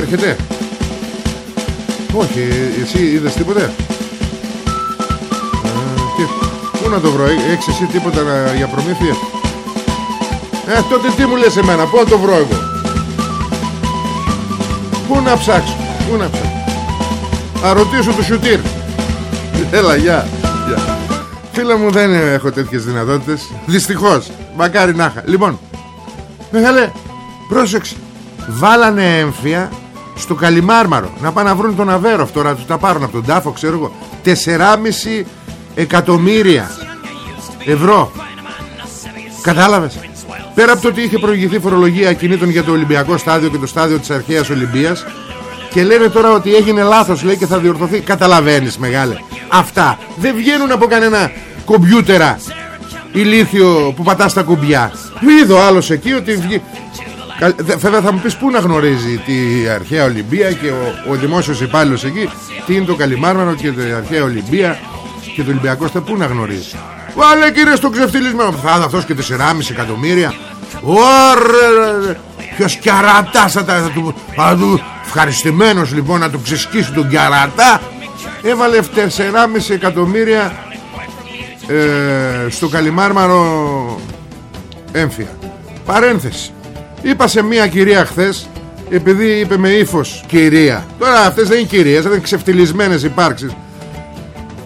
έρχεται; Όχι, εσύ είδες τίποτε; Ε, Πού να το βρω, έχεις εσύ τίποτα για προμήθεια; Ε, τότε τι μου λες εμένα, πού να το βρω εγώ; Πού να ψάξω, πού να ψάξω; Θα ρωτήσω το σιουτήρ Έλα, γεια, γεια. Φίλε μου δεν έχω τέτοιες δυνατότητες. Δυστυχώς, μακάρι να είχα. Λοιπόν, μεγάλε, πρόσεξε. Βάλανε έμφυα στο Καλιμάρμαρο. Να πάνε να βρουν τον Αβέροφ τώρα τους τα πάρουν από τον τάφο ξέρω εγώ. 4,5 εκατομμύρια ευρώ. Κατάλαβες; Πέρα από το ότι είχε προηγηθεί φορολογία κινήτων για το Ολυμπιακό στάδιο και το στάδιο της αρχαίας Ολυμπίας και λένε τώρα ότι έγινε λάθος λέει και θα διορθωθεί. Καταλαβαίνεις μεγάλε. Αυτά δεν βγαίνουν από κανένα κομπιούτερα ηλίθιο που πατάς στα κουμπιά. Είδω άλλος εκεί ότι βγει... Βέβαια θα μου πεις πού να γνωρίζει τη αρχαία Ολυμπία και ο, ο δημόσιος υπάλληλος εκεί τι είναι το Καλιμάρμανο και την αρχαία Ολυμπία και το Ολυμπιακό στα πού να γνωρίζει. Βάλε κύριε στο ξεφτυλισμένο θα είναι αυτός και 4,5 εκατομμύρια. Ωραία Ποιος κιαρατάς θα, θα, του, θα του Ευχαριστημένος λοιπόν να του ξεσκίσει τον κιαρατά. Έβαλε 4,5 εκατομμύρια ε, Στο Καλιμάρμαρο Έμφυα. Παρένθεση Είπα σε μια κυρία χθες, επειδή είπε με ύφος κυρία. Τώρα αυτές δεν είναι κυρίες, δεν είναι ξεφτυλισμένες υπάρξεις.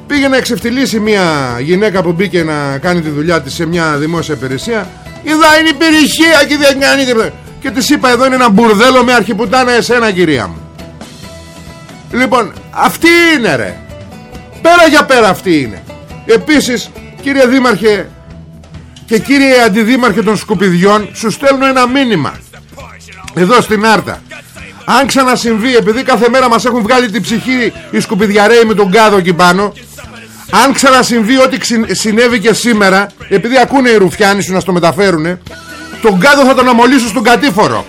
Πήγε να εξεφτυλίσει μια γυναίκα που μπήκε να κάνει τη δουλειά της σε μια δημόσια υπηρεσία. Είδα είναι υπηρεσία και δεν κάνει τίποτα. Και της είπα εδώ είναι ένα μπουρδέλο με αρχιπουτάνα εσένα κυρία μου. Λοιπόν, αυτή είναι ρε. Πέρα για πέρα αυτή είναι. Επίσης, κύριε Δήμαρχε, και κύριε Αντιδήμαρχε των Σκουπιδιών Σου στέλνω ένα μήνυμα. Εδώ στην Άρτα. Αν ξανασυμβεί επειδή κάθε μέρα μας έχουν βγάλει την ψυχή Οι σκουπιδιαρέοι με τον κάδο εκεί πάνω Αν ξανασυμβεί ό,τι συνέβη και σήμερα Επειδή ακούνε οι ρουφιάνοι σου να στο μεταφέρουνε Τον κάδο θα τον αμολύσω στον κατήφορο.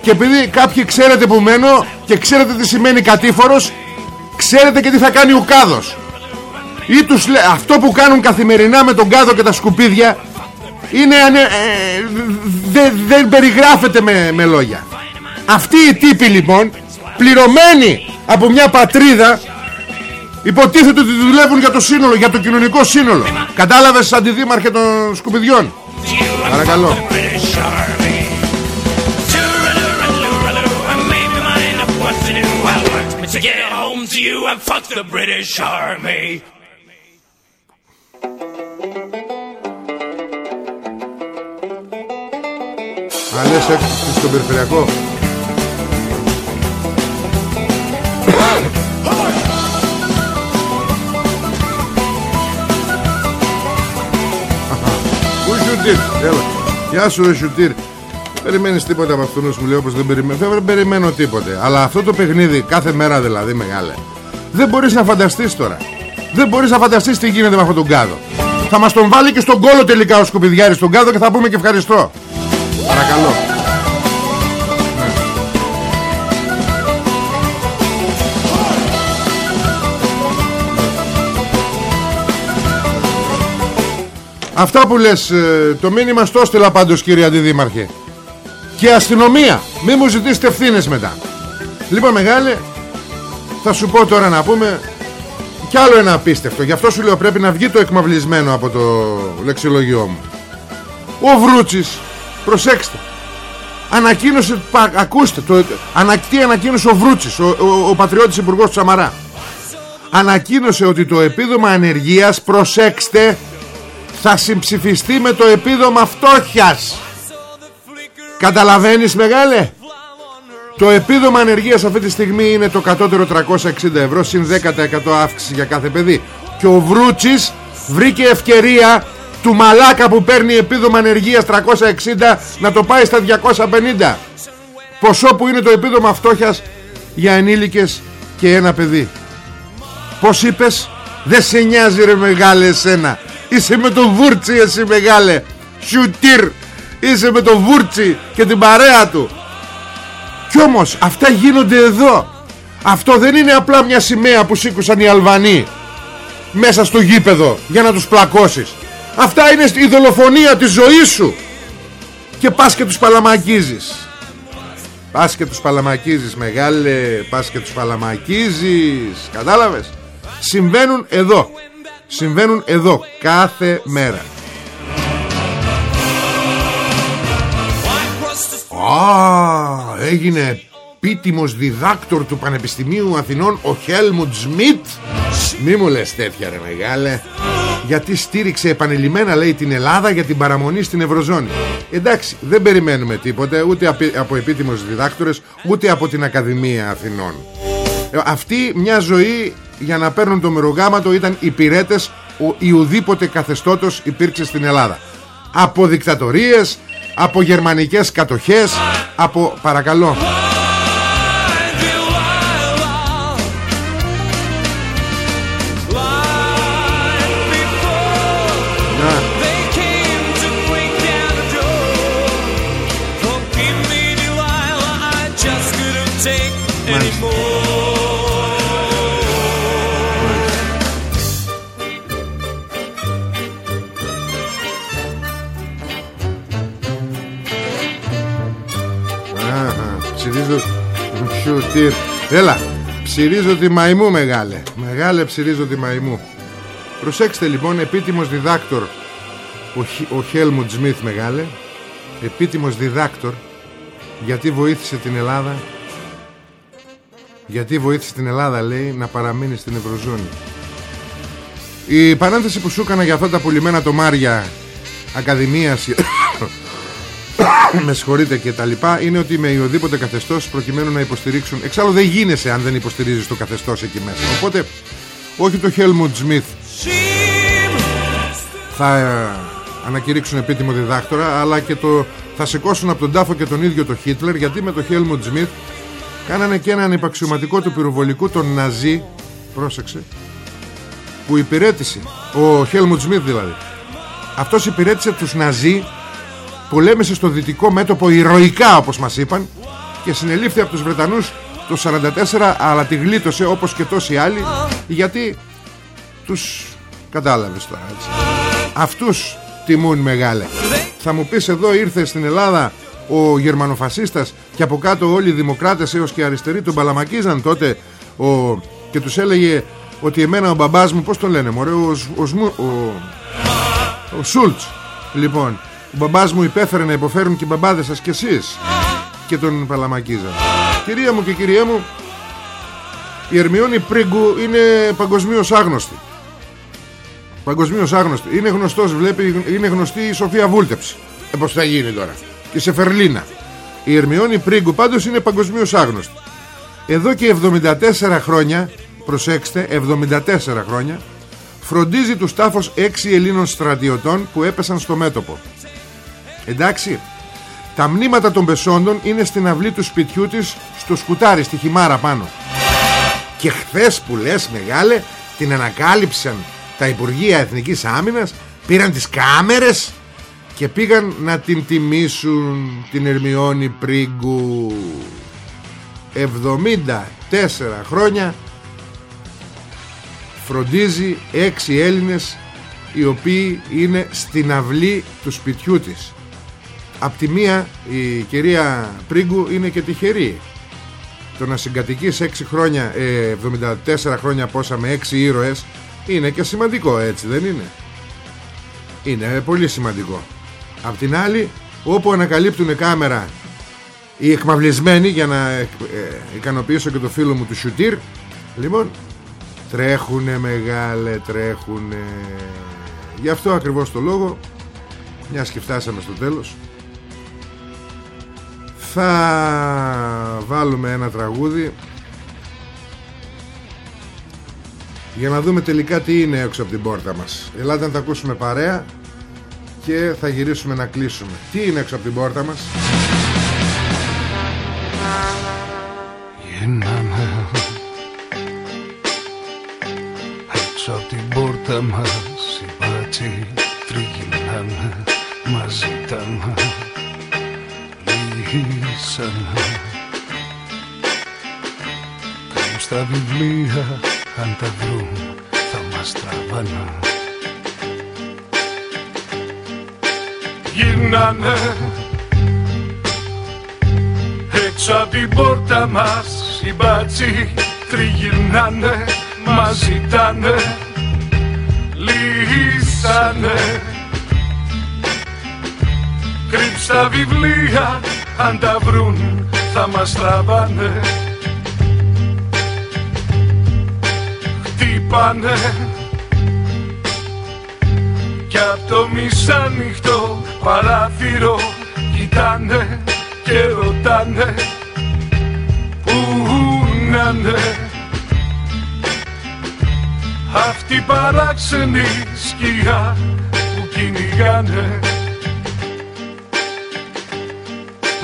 Και επειδή κάποιοι ξέρετε που μένω Και ξέρετε τι σημαίνει κατήφορος Ξέρετε και τι θα κάνει ο κάδος. Ή τους λέ... Αυτό που κάνουν καθημερινά με τον κάδο και τα σκουπίδια Είναι ανε... ε, δεν, δεν περιγράφεται με, με λόγια. Αυτοί οι τύποι λοιπόν Πληρωμένοι από μια πατρίδα Υποτίθεται ότι δουλεύουν για το σύνολο Για το κοινωνικό σύνολο. Κατάλαβες αντιδήμαρχε των σκουπιδιών; Παρακαλώ. To get home to you and fuck the British Army. Α, λες έξω στον περιφερειακό Πού Σουτήρ, έλα. Γεια σου ρε Σουτήρ Περιμένεις τίποτα από αυτούς μου λέει όπως δεν περιμένω. Δεν περιμένω τίποτε. Αλλά αυτό το παιχνίδι κάθε μέρα δηλαδή μεγάλε Δεν μπορείς να φανταστείς τώρα. Δεν μπορείς να φανταστείς τι γίνεται με αυτόν τον κάδο. Θα μας τον βάλει και στον κόλο τελικά ο σκουπιδιάρης στον κάδο Και θα πούμε και ευχαριστώ Παρακαλώ. Αυτά που λες ε, Το μήνυμα στο στείλα πάντως κύριε Αντιδήμαρχε. Και αστυνομία Μη μου ζητήσετε ευθύνες μετά. Λοιπόν μεγάλε Θα σου πω τώρα να πούμε Κι άλλο ένα απίστευτο. Γι' αυτό σου λέω πρέπει να βγει το εκμαυλισμένο Από το λεξιλογιό μου. Ο Βρούτσης Προσέξτε. Ανακοίνωσε Ακούστε το, Τι ανακοίνωσε ο Βρούτσης Ο, ο, ο πατριώτης υπουργός του Σαμαρά Ανακοίνωσε ότι το επίδομα ανεργίας Προσέξτε Θα συμψηφιστεί με το επίδομα φτώχειας. Καταλαβαίνεις μεγάλε; Το επίδομα ανεργίας αυτή τη στιγμή είναι το κατώτερο 360 ευρώ Συν 10% αύξηση για κάθε παιδί. Και ο Βρούτσης βρήκε ευκαιρία του μαλάκα που παίρνει επίδομα ανεργίας 360 να το πάει στα 250 Ποσό που είναι το επίδομα φτώχειας για ενήλικες και ένα παιδί. Πώς είπες; Δεν σε νοιάζει ρε μεγάλε εσένα. Είσαι με το βούρτσι εσύ μεγάλε. Σιουτήρ. Είσαι με το βούρτσι και την παρέα του. Κι όμως αυτά γίνονται εδώ. Αυτό δεν είναι απλά μια σημαία που σήκουσαν οι Αλβανοί Μέσα στο γήπεδο για να τους πλακώσεις Αυτά είναι η δολοφονία της ζωής σου. Και πας και τους παλαμακίζεις. Πας και τους παλαμακίζεις μεγάλε Πας και τους παλαμακίζεις. Κατάλαβες; Συμβαίνουν εδώ. Συμβαίνουν εδώ κάθε μέρα. Α, έγινε επίτιμος διδάκτορ του Πανεπιστημίου Αθηνών ο Χέλμουντ Σμιτ. Μη μου λες τέτοια ρε μεγάλε Γιατί στήριξε επανειλημμένα λέει την Ελλάδα για την παραμονή στην Ευρωζώνη. Εντάξει δεν περιμένουμε τίποτε ούτε από επίτιμος διδάκτορες ούτε από την Ακαδημία Αθηνών. Ε, Αυτή μια ζωή για να παίρνουν το μερογάματο ήταν υπηρέτες ή ουδήποτε καθεστώτος υπήρξε στην Ελλάδα. Από δικτατορίες από γερμανικές κατοχές από παρακαλώ Έλα Ψυρίζω τη μαϊμού μεγάλε. Μεγάλε ψυρίζω τη μαϊμού. Προσέξτε λοιπόν επίτιμος διδάκτορ Ο, ο Χέλμουντ Σμιθ μεγάλε. Επίτιμος διδάκτορ Γιατί βοήθησε την Ελλάδα Γιατί βοήθησε την Ελλάδα λέει Να παραμείνει στην Ευρωζώνη. Η παρένθεση που σου έκανα για αυτά τα πουλημένα τομάρια Ακαδημίας με συγχωρείτε και τα λοιπά είναι ότι με οποιοδήποτε καθεστώς προκειμένου να υποστηρίξουν εξάλλου δεν γίνεσαι αν δεν υποστηρίζεις το καθεστώς εκεί μέσα. Οπότε όχι το Helmut Smith θα ε, ανακηρύξουν επίτιμο διδάκτορα αλλά και το θα σηκώσουν από τον τάφο και τον ίδιο το Χίτλερ γιατί με το Helmut Smith κάνανε και έναν υπαξιωματικό του πυροβολικού τον Ναζί πρόσεξε που υπηρέτησε ο Helmut Smith δηλαδή αυτός υπηρέτησε τους Ναζί πολέμησε στο δυτικό μέτωπο ηρωικά όπως μας είπαν και συνελήφθη από τους Βρετανούς το 44 αλλά τη γλίτωσε όπως και τόσοι άλλοι γιατί τους κατάλαβες τώρα έτσι. Αυτούς τιμούν μεγάλε. Θα μου πεις εδώ ήρθε στην Ελλάδα ο γερμανοφασίστας και από κάτω όλοι οι δημοκράτες έως και αριστεροί τον παλαμακίζαν τότε. Ο... και τους έλεγε ότι εμένα ο μπαμπάς μου πως τον λένε μωρέ, ο, ο, ο, ο Σούλτς. Λοιπόν ο μπαμπάς μου υπέφερε να υποφέρουν και οι μπαμπάδες σας και εσείς. Και τον παλαμακίζαν. Κυρία μου και κυρία μου η Ερμιόνη Πρίγκου είναι παγκοσμίως άγνωστη. Παγκοσμίως άγνωστη. Είναι γνωστός βλέπει είναι γνωστή η Σοφία Βούλτεψη ε, πως θα γίνει τώρα και σε Φερλίνα. Η Ερμιόνη Πρίγκου πάντως είναι παγκοσμίως άγνωστη. Εδώ και 74 χρόνια προσέξτε 74 χρόνια φροντίζει του τάφος 6 Ελλήνων στρατιωτών που έπεσαν στο μέτωπο. Εντάξει τα μνήματα των πεσόντων είναι στην αυλή του σπιτιού της στο σκουτάρι στη χυμάρα πάνω. Και χθες που λες μεγάλε την ανακάλυψαν τα Υπουργεία Εθνικής Άμυνας πήραν τις κάμερες και πήγαν να την τιμήσουν την Ερμιόνη Πρίγκου. 74 χρόνια φροντίζει 6 Έλληνες οι οποίοι είναι στην αυλή του σπιτιού της. Απ' τη μία η κυρία Πρίγκου είναι και τυχερή. Το να συγκατοικείς 6 χρόνια 74 χρόνια πόσα με 6 ήρωες είναι και σημαντικό έτσι δεν είναι; Είναι πολύ σημαντικό Απ' την άλλη όπου ανακαλύπτουν κάμερα οι εκμαυλισμένοι για να ε, ικανοποιήσω και το φίλο μου του Σιουτήρ λοιπόν τρέχουνε μεγάλε τρέχουνε. Γι' αυτό ακριβώς το λόγο μιας και φτάσαμε στο τέλος θα βάλουμε ένα τραγούδι για να δούμε τελικά τι είναι έξω από την πόρτα μας. Ελάτε να τα ακούσουμε παρέα και θα γυρίσουμε να κλείσουμε. Τι είναι έξω από την πόρτα μας; Γίναμε έξω από την πόρτα μας. Οι μπάτσοι τριγυρνάνε μας ζητάνε λύσανε Κάπου στα βιβλία αν τα βρουν θα μας τραβάνε Γίνανε. Έξω από την πόρτα μας οι μπάτσοι τριγυρνάνε μας ζητάνε λύσανε. Κρύψ' τα βιβλία αν τα βρουν θα μας τραβάνε. Χτύπανε. Κι απ' το μισάνυχτο παράθυρο κοιτάνε και ρωτάνε Πού να'ναι Αυτή παράξενη σκιά που κυνηγάνε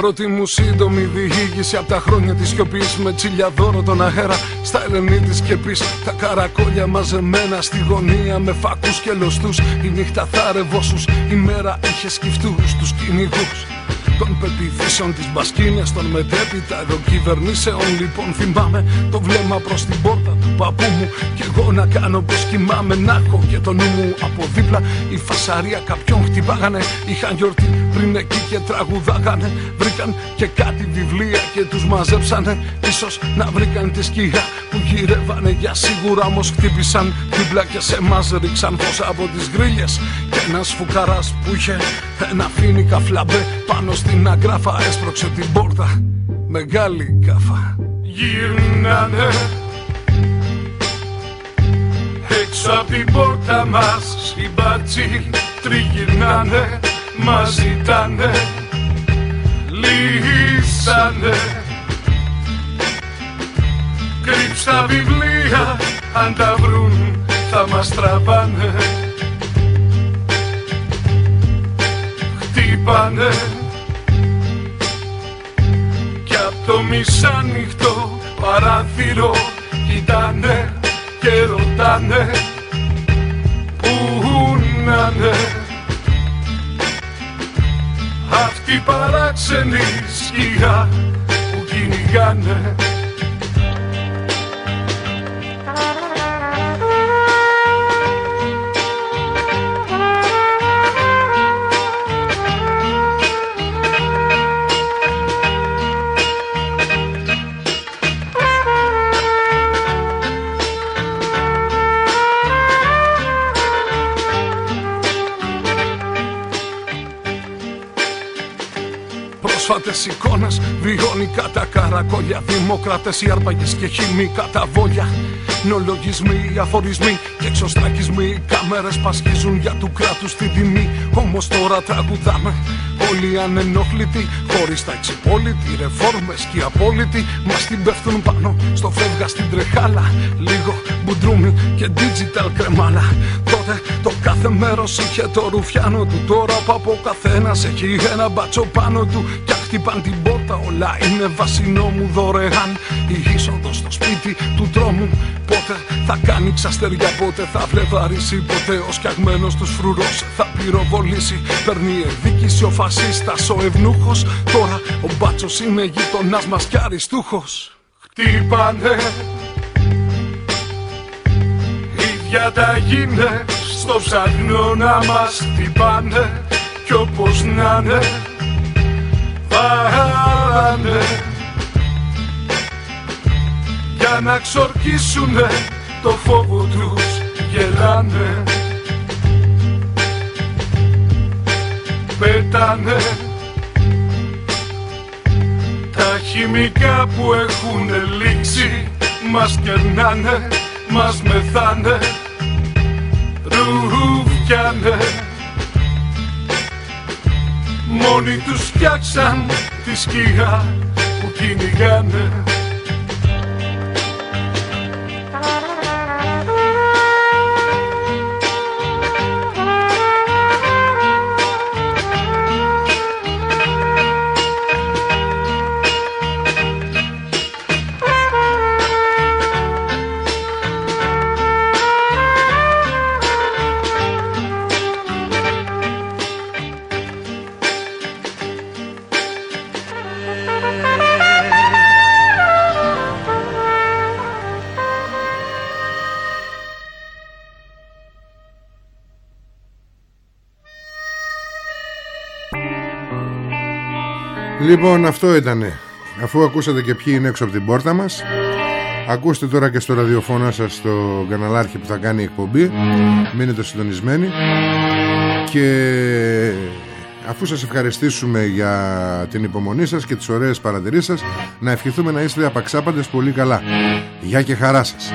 Πρώτη μου σύντομη διήγηση από τα χρόνια της σιωπής με τσίλια δώρο τον αέρα στα ελενή τη σκεπή. Τα καρακόλια μαζεμένα στη γωνία με φακού και λοστού. Η νύχτα θα ρευόσους, η μέρα είχε σκυφτούς τους κυνηγούς των πεπιθήσεων της μπασκίνιας των μετέπειτα εδώ κυβερνήσεων λοιπόν θυμάμαι το βλέμμα προς την πόρτα του παππού μου. Και εγώ να κάνω πως κοιμάμαι να έχω και το νου μου από δίπλα. Η φασαρία κάποιον χτυπάγανε είχαν γιορτή πριν εκεί και τραγουδάγανε. Βρήκαν και κάτι βιβλία και τους μαζέψανε. Ίσως να βρήκαν τη σκιά που γυρεύανε. Για σίγουρα όμως χτύπησαν δίπλα και σε μας ρίξαν φως από τις γκρίλιες. Και ένας φουκαράς που είχε ένα φίνικα φλαμπέ πάνω στην αγκράφα έσπρωξε την πόρτα. Μεγάλη κάφα Γυρνάνε Έξω από την πόρτα μας οι μπάτσοι τριγυρνάνε Μας ζητάνε Λύσανε. Κρύψ' τα βιβλία αν τα βρουν θα μας τραβάνε. Χτύπανε. Κι απ' το μισάνυχτο παράθυρο κοιτάνε και ρωτάνε Πού να'ναι Αυτή η παράξενη σκιά που κυνηγάνε πρόσφατες εικόνες Βιώνικα τα καρακόλια Δημοκράτες, οι αρπαγές και χημικά τα βόλια. Νολογισμοί, αφορισμοί και εξωστρακισμοί Κάμερες πασχίζουν για του κράτους την τιμή. Όμως τώρα τραγουδάμε όλοι ανενόχλητοι Χωρίς τα εξυπόλοιτοι, ρεφόρμες και οι απόλυτοι Μας την πέφτουν πάνω στο φεύγα στην τρεχάλα. Λίγο μπουντρούμι και digital κρεμάλα. Τότε το κάθε μέρος είχε το ρουφιάνο του. Τώρα που από καθένας έχει ένα μπάτσο πάνω του. Κι χτυπάν την πόρτα όλα είναι βασινό μου δωρεάν. Η είσοδος στο σπίτι του τρόμου Πότε θα κάνει ξαστεριά πότε θα βλεβαρίσει Ποτέ ο σκιαγμένος τους φρουρός θα πυροβολήσει. Παίρνει εδίκηση ο φασίστας ο ευνούχος. Τώρα ο μπάτσος είναι γειτονάς μας κι αριστούχος. Χτύπανε ίδια τα γίνε στο ψαχνό να μας χτυπάνε. Κι όπως να είναι πάνε για να ξορκίσουνε το φόβο τους γελάνε. Πέτανε τα χημικά που έχουν λήξει μας κερνάνε, μας μεθάνε. Ρουφιάνε Μόνοι τους φτιάξαν τη σκιά που κυνηγάνε Λοιπόν αυτό ήτανε. Αφού ακούσατε και ποιοι είναι έξω από την πόρτα μας Ακούστε τώρα και στο ραδιοφωνά σας Το καναλάρχη που θα κάνει εκπομπή. Μείνετε συντονισμένοι. Και αφού σας ευχαριστήσουμε για την υπομονή σας Και τις ωραίες παρατηρήσεις σας Να ευχηθούμε να είστε απαξάπαντες πολύ καλά. Γεια και χαρά σας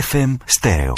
FM Stereo.